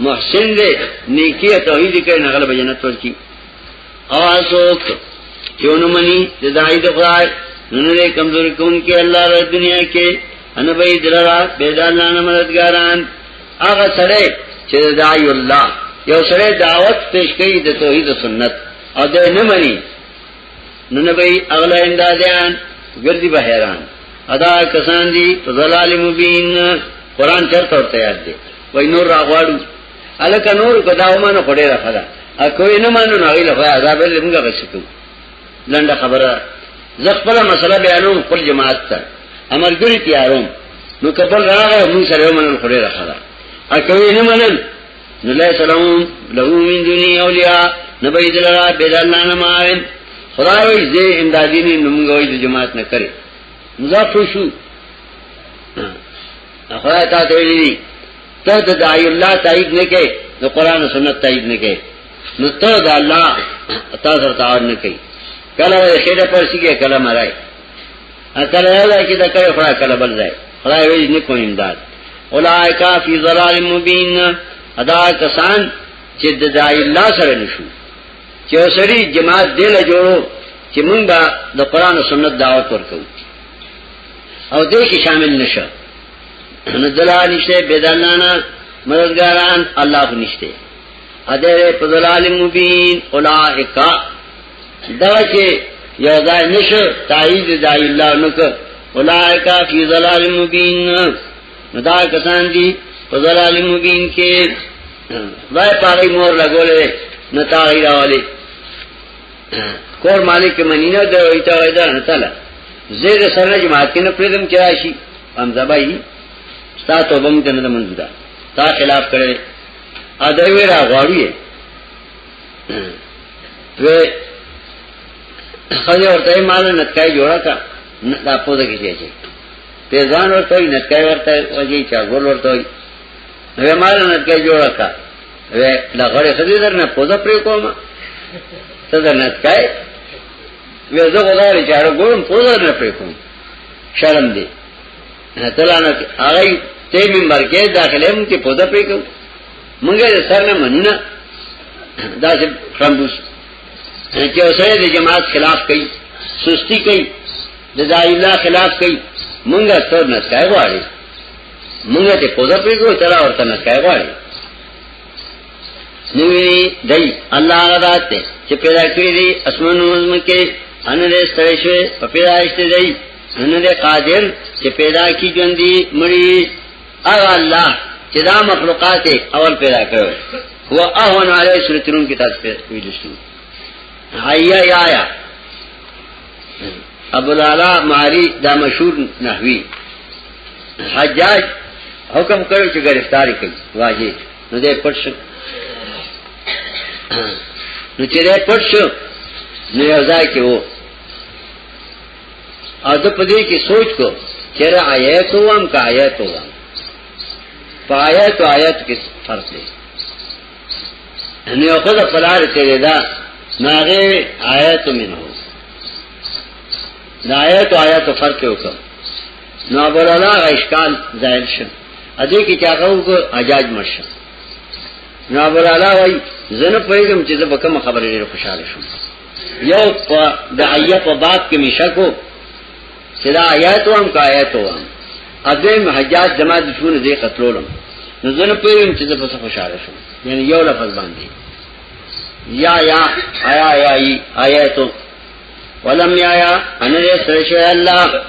محسن دی نیکی او توحید کوي نه غلب جنت ورکی او اسوک چونو منی د دای د خدای نن دې کمزور کون کې الله د دنیا کې ان به درا بيدانانه مددګاران هغه سره چې دای الله یو سره دعوت پیش کوي د توحید او سنت او د نه مني نو نه به اغلا اندازان ګرځي به حیران ادا کسان دي ظلال مبین قران چرته ورته یاد دي وای نور راغواړو الک نور کداو مانو خړې راخلا اکوې نه مانو نه ویل خو عذاب له موږ غشتو لنډه خبره زه خپل مسله بیانوم خپل جماعت ته امر ګری تیاروم نو کبل راغه مون سره ومنل خوري راخره ا کوي نه منل نو لا سلام له من دني اولیاء نبی دلرا بدلنا نه ماین خدای وي زه امدادی نه نمګوي د جماعت نه کړي مضاف شو خدای تعالی ته دعای الله تایید نه کوي د قران او سنت تایید نه کوي نو ته دا الله تا سره تعاون نه کوي کله وې خېره پرسي کې کله مرای کله یو چې دا کوي خدای کله بل ځای خدای وې نه کوي امداد اولائک فی ضلال مبین ادا کسان چې د دای الله سره نشو چې وسړي جماعت دی له جوړو چې موږ به د قران او سنت دعوت ورکو او دې کې شامل نشه نو دلانشته بدلانه مددګاران الله نشته ادره په ظلال مبین اولائک دا چې یو ځای نشو تایید د الله نو که اولائک فی ظلال مبین دا کسان دي په ظلال مبین کې دا پاره مور لګولې نه تایید راولې کور مالک منینه دا ایته وایدا نه تعالی زیر سره جماعت کې نه پرېدم کې راشي هم زبای ستا توبه مې نه منځه تا خلاف کړې ا دې ورا غواړي دوی خځه ورته مال نه کای جوړا کا دا پوزه کې شي په ځان ورته نه کای ورته وږي چا ګور ورته نو مال نه کای جوړا کا وې دا غړې خځه در نه پوزه پرې کومه ته در نه کای وې زه غواړم چې هر ګورم پوزه نه پرې کوم شرم دی تلانا کې هغه ته منبر کې داخله مونږ ته پودا پې کو مونږه سر نه منونه دا چې خرمبوس چې اوسره د جماعت خلاف کوي سستی کوي د ځای الله خلاف کوي مونږه تور نه کای غواړي مونږه ته پودا پې کو تر اورته نه کای غواړي نوی دی الله غدا ته چې پیدا کړی دی اسمانونو کې ان دې ستړي شوی په پیدایشت دی نه ده قادر چې پیدا کی ژوندۍ مړی او الله چې دا مخلوقات اول پیدا کړو هو اهون علی سورتون کې تاسو په ویل شو هيا یا یا ابو لالا ماری دا مشهور نحوی حجاج حکم کړو چې گرفتاری کړي واجی نو دې پټ شو نو چې دې پټ شو نو یو ځای کې وو او د په دې کې سوچ کو چې را آیت وام کا آیت وام په آیت او آیت کې فرق دی نه خو د فلار تیرې دا ناغه آیت منه دا آیت او آیت فرق وکړ نو ابو الله اشکال ظاهر شو ا دې کې چې هغه وګ اجاج مرشه نو ابو الله وای زنه پېږم چې زه به کوم خبرې ډېر خوشاله شوم یو په د آیه په باب کې مشکو سدا آیاتو هم کا آیاتو هم اذن حجاج جماعت شو نه دې قتلولم نو زنه پېم چې په څه خوشاله شو یعنی یو لفظ باندې یا یا آیا یا ای آیاتو ولم یا یا ان دې سره شو الله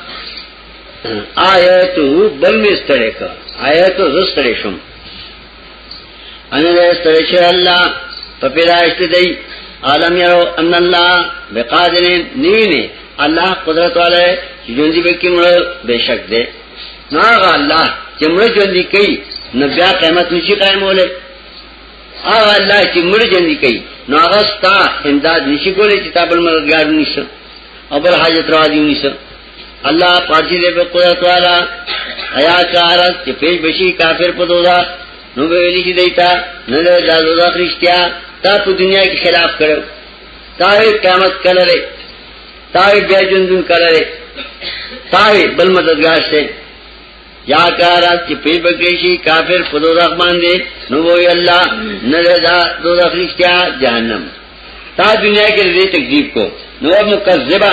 آیاتو بل مستړې کا آیاتو زستړې شوم ان دې ستړي شي الله په پیدایشت دی عالم یو ان الله بقادر نینه الله قدرت والے چې ژوندۍ به کې مړ بشک دی ناغه الله چې مړ ژوندۍ کوي نو بیا قیامت نشي قائموله هغه الله چې مړ ژوندۍ کوي نو هغه ستا امداد نشي کولای چې تابل مددگار نشي او بل حاجت راځي نشي الله پاجی دې په قدرت والا ایا چارس چې پیش بشي کافر په دوزا نو به ویلی چې دیتا نه له جادو دا خريشتیا تا په دنیا کې خلاف کړو تا قیامت کله لري تا بیا جندون کله لري تا بل مددگار شه یا کارا چې پی بکیشی کافر په دوزخ باندې نو وی الله نه دا دوزخ رښتیا جهنم تا دنیا کې دې تکذیب کو نو مکذبا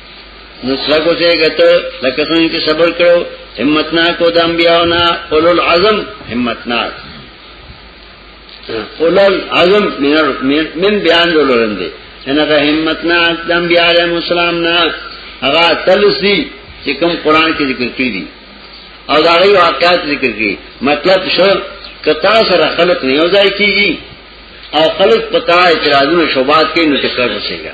نو څنګه ته غته لکه څنګه چې صبر کړو همت نا کو د انبیاو نا اول العزم همت نا اول العزم من من بیان دولرند هغه همت نا د انبیاء علیهم السلام نا هغه تلسی چې کوم قران کې ذکر کړی دي او دا غي واقعات ذکر کړي مطلب شو کتا سره خلق نه یو ځای کیږي او خلق پتا اعتراضونه شوبات کې نو ټکر وسیږي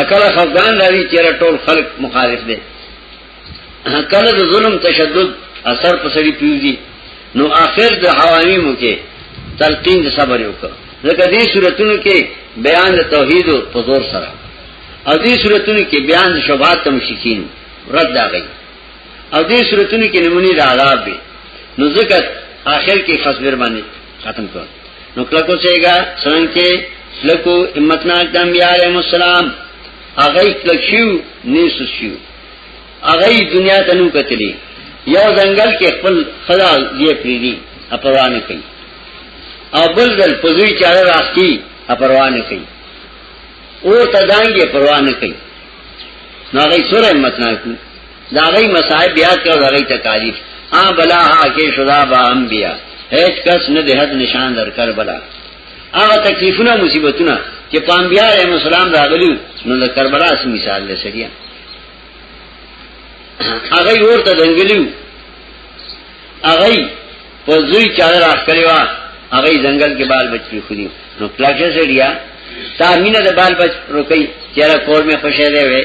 اکل خفغان راوی چیرہ ټول خلق مخالف دے کله د ظلم تشدد اثر پسړي پیوزي نو آخر د حوامی مو کې تلقین د صبر یو کړ ځکه دې صورتونو کې بیان د توحید په زور سره او دې صورتونو کې بیان د شبهات ته مشکین رد دا غي او دې صورتونو کې نمونی د عذاب دی نو ځکه آخر کې خصبر باندې ختم کړ نو کله کو چېګا څنګه لکو امتنا د انبیاء علیهم السلام هغه کلشیو نیس شیو هغه دنیا ته نو کتلی یو ځنګل کې خپل خدا یې پریدي اپروانه کوي او بل ځل پزوی چاره راستي اپروانه کوي اور تدانګي پروانه کوي نو هغه سره امتنا کوي دا غي مصائب بیا کړو دا غي تکالیف ا بلا ها کې شدا با انبیا هیڅ کس نه د حد نشان درکړ بلا هغه تکلیفونه مصیبتونه چې پام بیا رحم السلام راغلی نو د کربلا سم مثال لسړیا هغه ورته دنګلیو هغه په زوی چاله راخلی وا هغه ځنګل کې بال بچی خو دي نو پلاټه سړیا تا مینه د بال بچ روکي چیرې کور مې خوشاله وي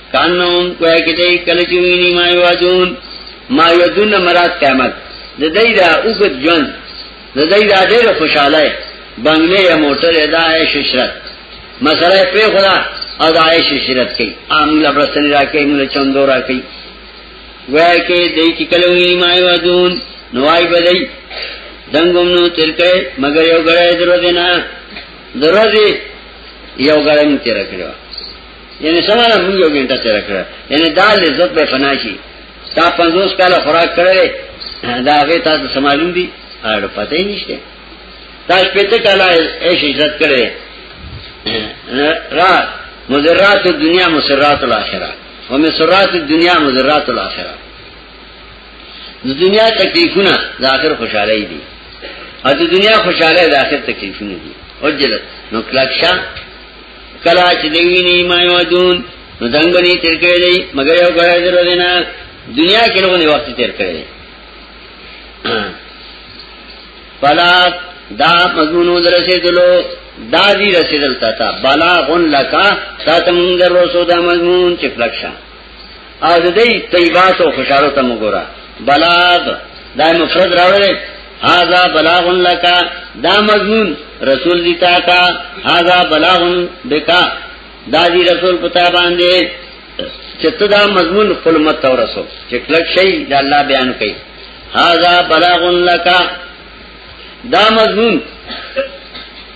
کانون کویا کې دای کله چې ویني ما یوازون ما یوازون مراد قیامت د دې دا اوګد جون د دې دا ډېر خوشاله بنگله یا موټر ادا ہے ششرت مسئلہ پہ خدا ادا ہے ششرت کی عام لبرسن را کی مل چندو را کی وای کې دای چې کله ویني ما یوازون نوای بدای دنګوم نو ترکه مگر یو غړې درو دینا درو دی یو غړې مې تیر کړو یعنی سمانا مونږ یو ګنټه تیر کړ یعنی دا لذت به فنا شي تا 50 کاله خوراک کړې دا هغه تاسو سمالون دي اړ پته یې نشته تاسو پته کاله ایش عزت کړې را مزرات الدنیا مسرات الاخره و مسرات الدنیا مزرات الاخره د دنیا تکلیفونه د آخر خوشاله دي او د دنیا خوشاله د آخر تکلیفونه دي او جلت نو کلکشا کلا چې دی ویني ما یودون نو څنګه باندې تیر کړی دی مګر یو غړی درو دینا دنیا کې له غونې وخت تیر کړی دی فلا دا مضمون درسېدلو دا دی رسېدل تا تا بلا غن لکا ساتم در رسو دا مضمون چې پلکشا او د دې طیبات او خوشاله ته وګوره بلاغ دا مفرد راوړل هاذا بلاغ لك دا مضمون رسول دی تا تا هاذا بلاغ بکا دا دی رسول پتا باندې چې ته دا مضمون خپل مت تور رسول چې کلک شي دا الله بیان کوي هاذا بلاغ لك دا مضمون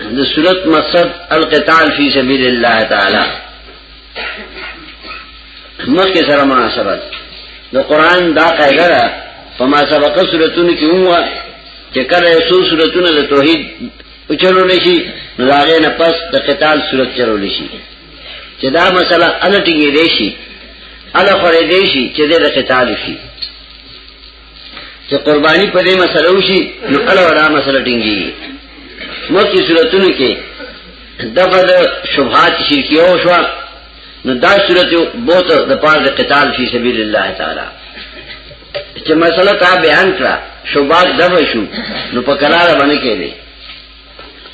د صورت مقصد القتال فی سبیل الله تعالی مخکې سره مناسبت د قران دا قاعده ده په ما سبقه صورتونو کې هوا چې کله یو څو صورتونه د توحید او چلول شي نو هغه نه پس د قتال صورت چلول شي چې دا مسله الټیږي دی شي الا خورې دی شي چې د قتال شي چې قرباني په دې مسله وشي نو الله ولا مسله ټینګي مکه صورتونو کې دغه شبهات شرکیه او شوا نو دا صورت بہت د پاره د قتال فی سبیل الله تعالی چې مسله تا بیان کړه شوبات دغه شو نو په قرار باندې کېږي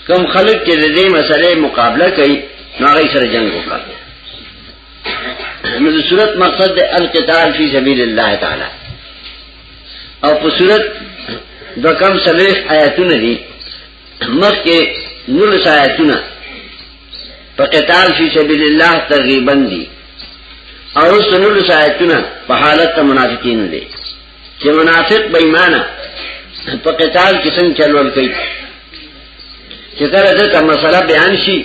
کم خلک چې دې مسلې مقابله کوي نو هغه سره جنگ وکړي نو د صورت مقصد د القتال فی سبیل الله تعالی او په صورت د کم سلیخ آیاتونه دي مخکې نور آیاتونه په قتال فی سبیل الله ترغیبا دي او سنور آیاتونه په حالت منافقین دي چې منافق بې ایمانه په قتال کې څنګه چلول کوي چې کله دته مسله بیان شي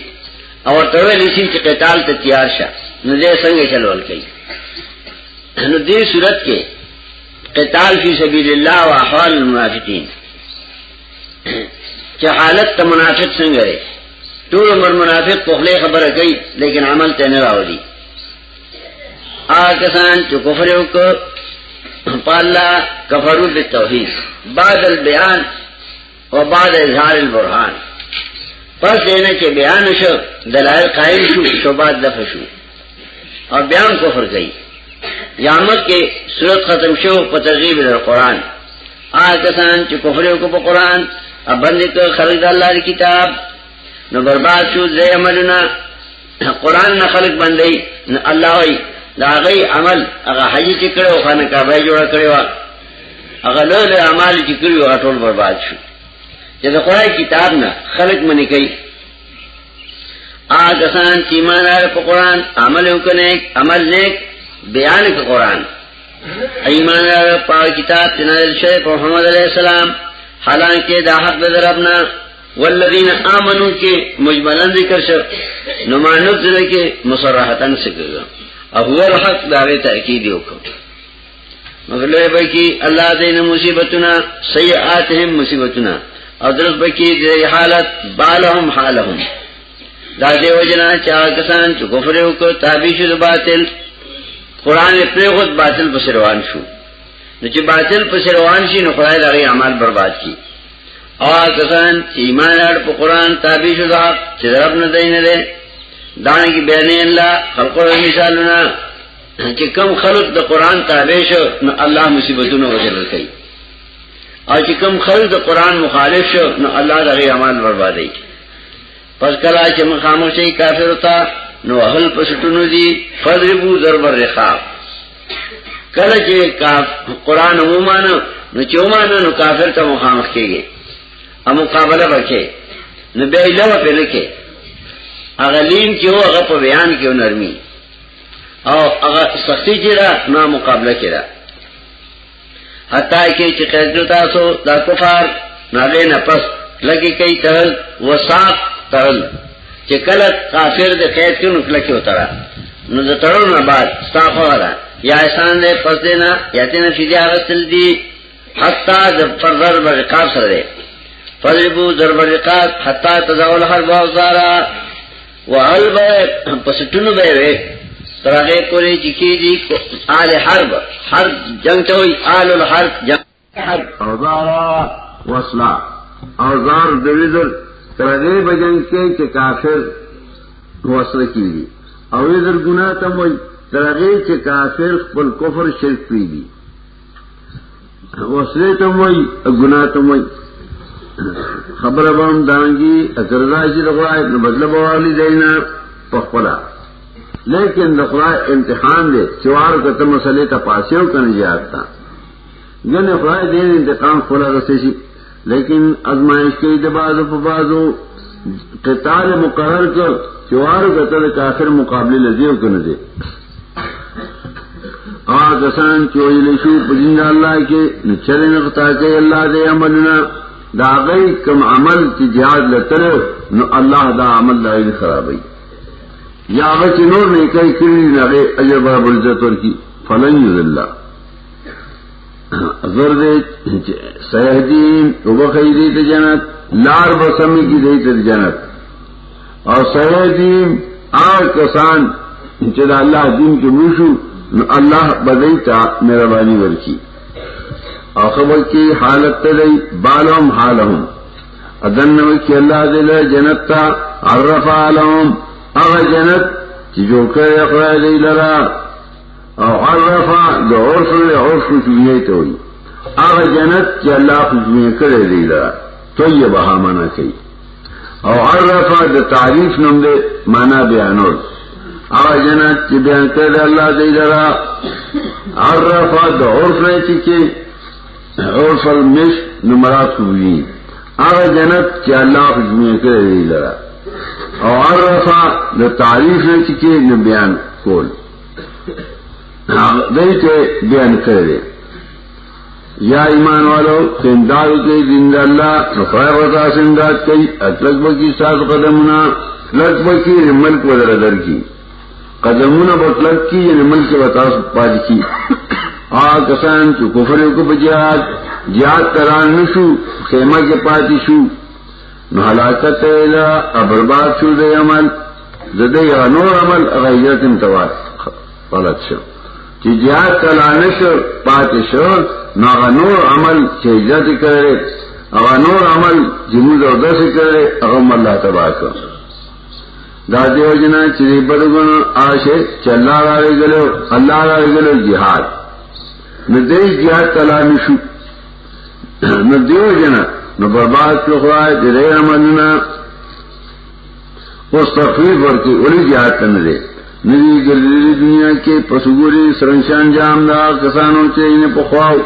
او ورته ویل شي چې قتال ته تیار شه نو دې څنګه چلول کوي نو دې صورت کې قتال فی سبیل الله او احوال المنافقین چې حالت ته منافق څنګه لري ټول عمر منافق په خله خبره کوي لیکن عمل ته نه راوړي آکسان چو کفر اوکو پالا کفرو بالتوحید بعد البیان و بعد اظهار البرحان پس دینا چه بیان شو دلائل قائم شو شبات دفع شو اور بیان کفر گئی یامت کے صورت ختم شو پا ترغیب در قرآن آکسان چو کفر اوکو پا قرآن اب بندی تو خلق دا اللہ دی کتاب نو برباد شو زی عملنا قران نه خلق باندې الله وي دا غي عمل هغه حج چې کړو خانه کعبه جوړ کړو هغه له له اعمال چې کړو ټول برباد شو چې دا قران کتاب نه خلق منی کوي آګه سان چې ایمان په قران عمل وکنه عمل نیک بیان په قران ایمان په کتاب چې نازل شوی په محمد علی السلام حالانکه دا حق در ربنا والذین آمنو کې مجملا ذکر شو نو مانوت ذره کې مصرحتن ذکر او هو الحق دا غي تاکید وکړو مگر له به کې الله دې نه مصیبتونه سیئاتهم مصیبتونه او درس به کې دې حالت بالهم حالهم دا دې وجنا چا کسان چې کفر وکړ تابع شو باطل قران په خود باطل پر روان شو نو چې باطل پر روان شي نو خدای دغه اعمال برباد کړي او کسان چې ایمان لري په قران تابع شو دا چې رب نه دی نه دی دانه کې بیان الله خلقو مثالونه چې کم خلق د قران تابع شو نو الله مصیبتونه وجل کوي او چې کم خلق د قران مخالف شو نو الله دغه اعمال بربادي کوي پس کلا چې مخامخ شي کافر وتا نو اهل پسټونو دي فضربو ضرب الرقاب کله چې کاف قران ومان نو چومان نو کافر ته مخامخ کیږي او مقابله وکړي نو به ایله په لکه اغلین چې هغه په بیان کې نرمي او هغه سختی چې را نو مقابله کړه حتی کې چې قید تاسو دا کفار ناغه نه پس لګي کوي تل وساق تل چې کله کافر د قید کې نو کله کې وتره نو د تړون نه بعد استغفار یا احسان دې پس دې نه یتنه چې دې هغه تل دي حتی د فرضر برقاب سره دې فضربو ضرب الرقاب حتی تزاول حرب او زارا وعل به پسټونو به وي ترغه پوری چې کیږي آل حرب حرب جنگ ته وي آل الحرب جنگ حرب اوزارا وصلا اوزار دویزر ترغه به جنگ کې چې کافر وصل کیږي او یې ګناه تم وي ترغه چې کافر خپل کفر شرک پیږي وسلې ته وای ګناه ته وای خبره بام دانګي اجردا چې دغای نو بدل بوالي دینا په خلا لیکن دغلا امتحان دې چوار کته مسلې ته پاسیو کنه یاد تا ګنه خدای دې انتقام خلا رسې شي لیکن ازمائش کے د بازو په بازو قتال مقرر کر چوار قتل کافر مقابله لذیو کنه دے آ کسان چویل شو پجند الله کې نچرن غتا کې الله دې عملنا دا غي کم عمل چې jihad لتر نو الله دا عمل دای خرابای یا هغه چې نور نه کوي کړی نه اجر برابر عزت ورکی فلن یذ الله زور دې سيهدين وبخي دې ته جنت لار بسمي کې دې ته جنت او سيهدين آل کسان چې د الله دین کې وشو نو الله بدای ته مهرباني ورکي او خبر کې حالت ته دی بالهم حالهم اذن نو کې الله دې له جنت ته عرف عالم هغه جنت چې جوړ کړی خدای دې لرا او عرفا د عرف له عرف خوشبوئی ته وي هغه جنت چې الله خوشبوئی کړی دی لا طیبه ها معنا کوي او عرفا د تعریف نوم دی معنا بیانول هغه جنت چې بیان کړی دی الله دی لرا عرفا د عرف نه چې کې عرف المش نمرات کوي هغه جنت چې الله خوشبوئی کړی دی لرا او عرفا د تعریف نه چې کې بیان کول دای ته بیان کړی یا ایمان والو سندال کې دین الله نفر وتا سندات کوي اطلق بکی ساز قدمونه لک بکی ملک ودر در کی قدمونه بطلق کی یعنی ملک وتا پاد کی آ کسان چې کفر کو بجات جات تران نشو خیمه کې پاتې شو نو حلاکت ایلا ابرباد شو دی عمل زده یا نور عمل غیرت انتوار غلط شو چې جهاد کلانه شو پاتې شو نو هغه نور عمل چې عزت کړي هغه نور عمل چې موږ او داسې کړي هغه الله تبا کړ دا دیو جنا چې بدګون آشه چې الله راوي غلو الله راوي غلو jihad نو دې jihad کلانه شو نو دیو جنا نو برباد شو خدای دې دې عملنا اوس تخفیف ورکی اولی جهاد ته نه دی ندی ګرځېدلی دنیا کې پسګوري سرنشان جام دا کسانو چې یې په خواو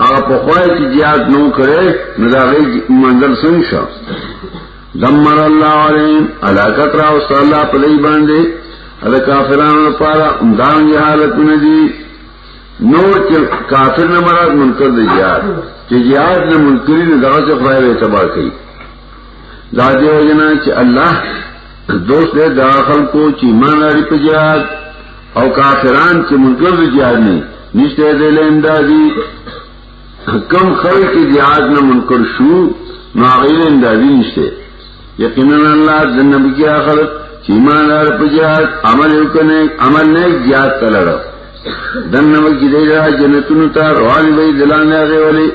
هغه په خوای چې جهاد نو کړي نو دا غي منزل څنګه شو دمر الله عليهم علاقت را او صلی الله علیه باندې هغه کافرانو لپاره اندام حالت نه دي نور چې کافر نه مراد منکر دی جهاد چې جهاد نه منکری نه دغه څه خدای به تباہ کوي دا دی وجنا چې الله دوست دې داخل کو چې ایمان لري په جهاد او کافران چې منکر دی جهاد نه نشته دې لندادي کم خلک جهاد نه منکر شو نو غیر اندازي نشته یقینا الله جنب کیا خلق چې ایمان لري په جهاد عمل وکنه عمل نه زیات کړل دنه وګی دی را جنتونو ته روان وي دلان نه غوړي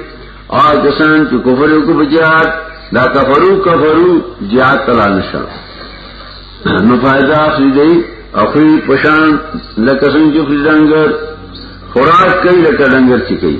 او کسان چې کفر وکړي په جهاد دا کفرو کفرو زیات کړل نشه نو فائدہ اخلي دی اخري پشان لکه څنګه چې فرانګر خوراک کوي لکه ډنګر چې کوي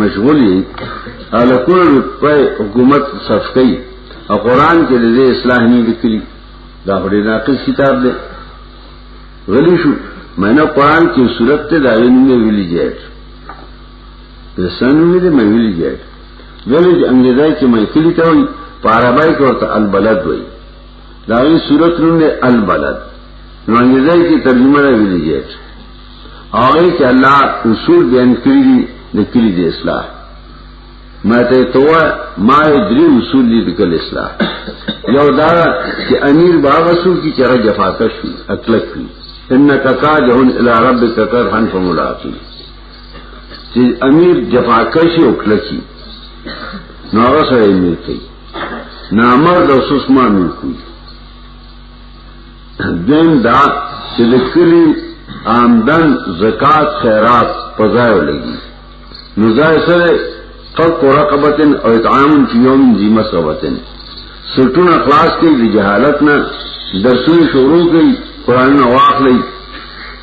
مشغول یې الکول په حکومت صرف کوي او قران کې د اصلاح نه لیکلي دا ډېر ناقص کتاب دی غلی شو مینه قران کې صورت ته دا ویني ویلي جاټ د سنوي د مې ویلي جاټ دغه انګریزای کې مې کلی ته وي په عربی کې ورته البلد وي دا یې صورت نوم دی البلد نو انګریزای کې ترجمه نه ویلي جاټ هغه کې الله اصول بیان کړی دي د کلی د اصلاح ما ته توه ما درې اصول دي د کلی اصلاح یو دا چې امیر باغ اصول کی چر جفاته شي اطلق کی انک کاجهن الی ربک کرهن فملاقی چې امیر جفاکش او کلکی نو هغه سره امیر کوي نامر د سوسمان کوي دین دا چې د کلی آمدن زکات خیرات پزایو لګي نو ځای سره فق رقبتن او اطعام فی یوم ذی مسغبتن سټون اخلاص کې د جهالت نه درسونه شروع کړي قران واخلي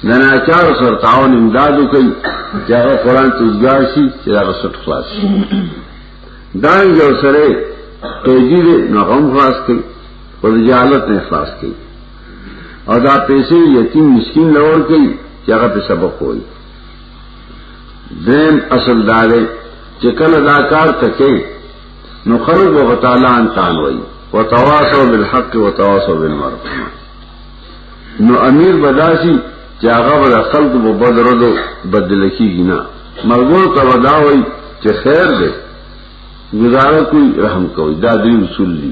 د ناچار سره تعاون امداد وکړي چې هغه قران تزګار شي چې هغه سټ خلاص شي دا یو سره توجیه نه غم خلاص کړي په جهالت نه خلاص کړي او دا پیسې یتیم مسكين لور کړي چې هغه په سبق وایي دین اصل دار چې کله دا کار تکي نو خلق و تعالی ان تان وایي وتواصوا بالحق وتواصوا بالمعروف نو امیر بداسي چې هغه به خلق په بدر دو بدل کیږي نه مرګور ته ودا وایي چې خیر دی گزارا کوئی رحم کوئی دا دری اصول دی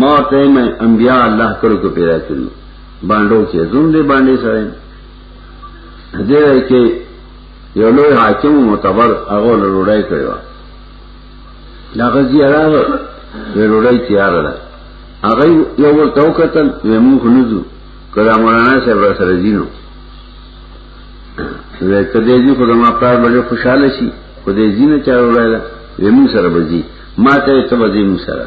ما ته مې انبیا الله کړو کو پیدا کړو باندې کې زوم دې باندې سره دې راي کې یو لوی حاکم معتبر هغه لړوړای کړو دا غزي راغ لړوړای تیار ده هغه یو ورته وکتل ومو خنځو کله مولانا صاحب را سره دینو لکه دې دې خدای ما پلار باندې خوشاله شي خدای دې نه چا وړاله ومو سره بزي ما ته ته بزي مو سره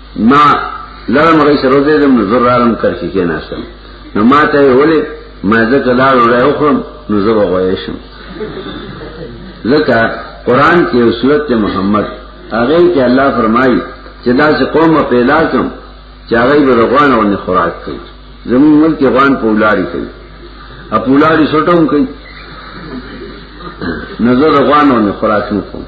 ما لرم غي سره دې دم نظر عالم کرکی کې ناشتم نو ما ته ولې ما ځکه لار وړای وخم نو زه وغوي شم ځکه قران کې او سورت محمد هغه کې الله فرمایي چې دا چې قوم پیدا کوم چې هغه به روان او نه خوراک کوي زمون ملک غوان په ولاري کوي اپ ولاري سټوم کوي نظر غوان او نه خوراک نه کوي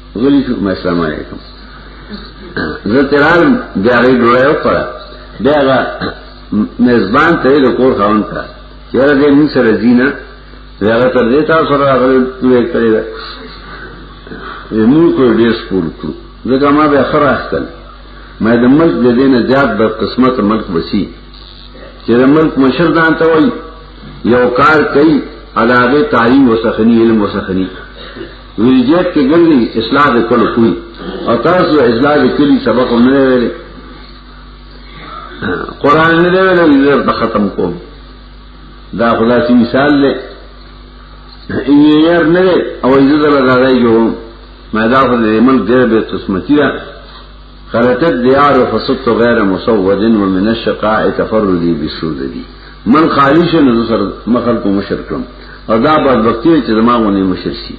غلی شو ما السلام علیکم زه ترال بیا غي ډوړایو پر بیا غا میزبان ته د کور خاون ته چیرې دې موږ سره زینا بیا غا تر دې تاسو سره غل ټوې کړی دا موږ کو دې سپور کو زګه ما به خره اخته ما د ملک د دینه زیات د قسمت ملک وسی چې د ملک مشر ځان ته وای یو کار کوي علاوه تعلیم وسخنی علم وسخنی وی جیب کې ګرځي اصلاح دې کړو کوي او تاسو اصلاح دې کړی سبق هم نه ویل قران نه دی ویل زه په ختم کوم دا خدا سي مثال دی انجینر نه او عزت الله دای جو ما دا خو دې ملک دې به قسمتي خرتت دیار و فسط غیر مسود و من الشقاء تفردی بسود دی من خالی شو نو سر مخل کو مشر کړم او دا بعد وخت چې زما غونې مشر شي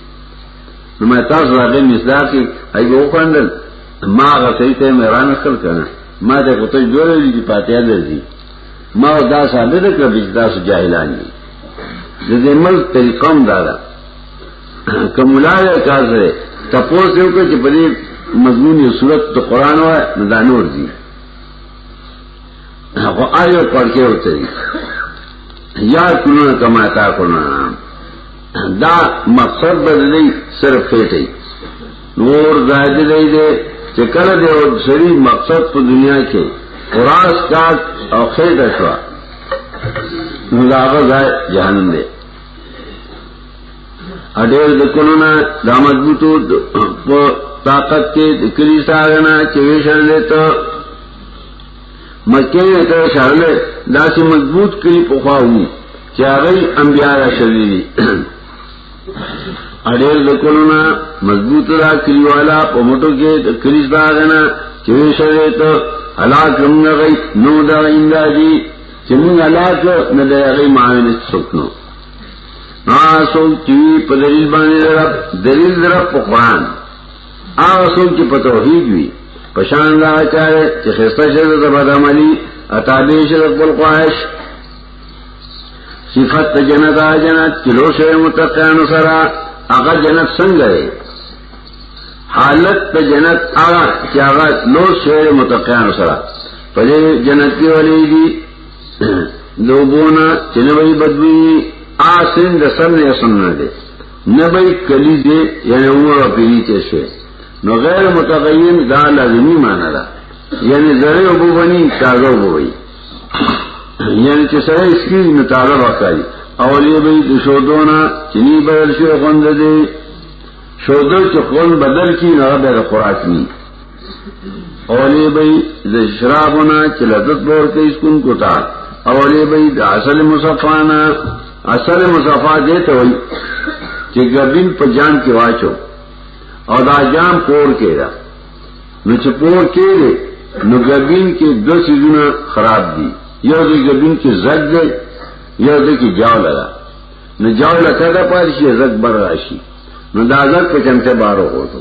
نو ما تاسو راغې مصداق کې ایو وکړل ما غته ته مې ران خپل کړه ما ته کوته جوړې دي پاتې درځي ما دا ثابت کړ چې تاسو جاهلان دي د دې مل طریقوم دارا کمولا یا کار سره تاسو یو کې چې په دې مضمون یو صورت د قران و نه دا نور دي هغه آیو پړکه وته یا کلون کما تا کلون دا مقصد بدلی صرف فیټی نور زائد دی دی چې کله دی او سری مقصد په دنیا کې قراس کاټ او خیر شوا نو دا هغه ځای جهنم دی اډیر د کولونه د مضبوطو په طاقت کې د کلی سارنا چې وشل ته مکه ته شړل داسې مضبوط کلی په خواو چې هغه انبیا را شوی دي اډیر د کولونه مضبوط را کلی والا په موټو کې د کلی سارنا چې وشل ته هلاک هم نه غي نو دا اندازي چې موږ هلاک نه دی هغه معاونت سکنو آسو کی پا دلیل بانی رب دلیل رب پا قرآن آسو کی پا توحید وی پشان دا چاہے چی خستہ شد دا بدعملی اتابی شد اقبل قواہش صفت تا جنت آ جنت چلو شد متقیان سرا اگا جنت سنگ ہے حالت تا جنت آگا چی آگا لو شد متقیان سرا پدے جنت کی ولی دی لوبونا چنوئی بدوی آسن دسن نے اسن نہ دے نبئی کلی دے یعنی عمر و پیری تیسے نو غیر متغیر دا لازمی مانا دا یعنی زرے ابو بنی تازہ ابو بئی یعنی چې سره اسکیز نو تازه وکړي اولی بئی د شودونا چنی بدل شو خوند دے شودو چې خوند بدل کی نو به خوراک نی اولی بی د شرابنا چې لذت بور کوي سکون کوتا اولی بی د اصل مصفانا اصل مصفا دې ته وي چې ګردین په جان کې واچو او دا جام پور کې دا نو چې پور کې دې نو ګردین کې دو سيزونه خراب دي یو دې ګردین کې زګ دی یو دې کې جاو لگا نو جاو لکه دا پاتې شي زګ بر راشي نو دا زګ په چمته بارو وته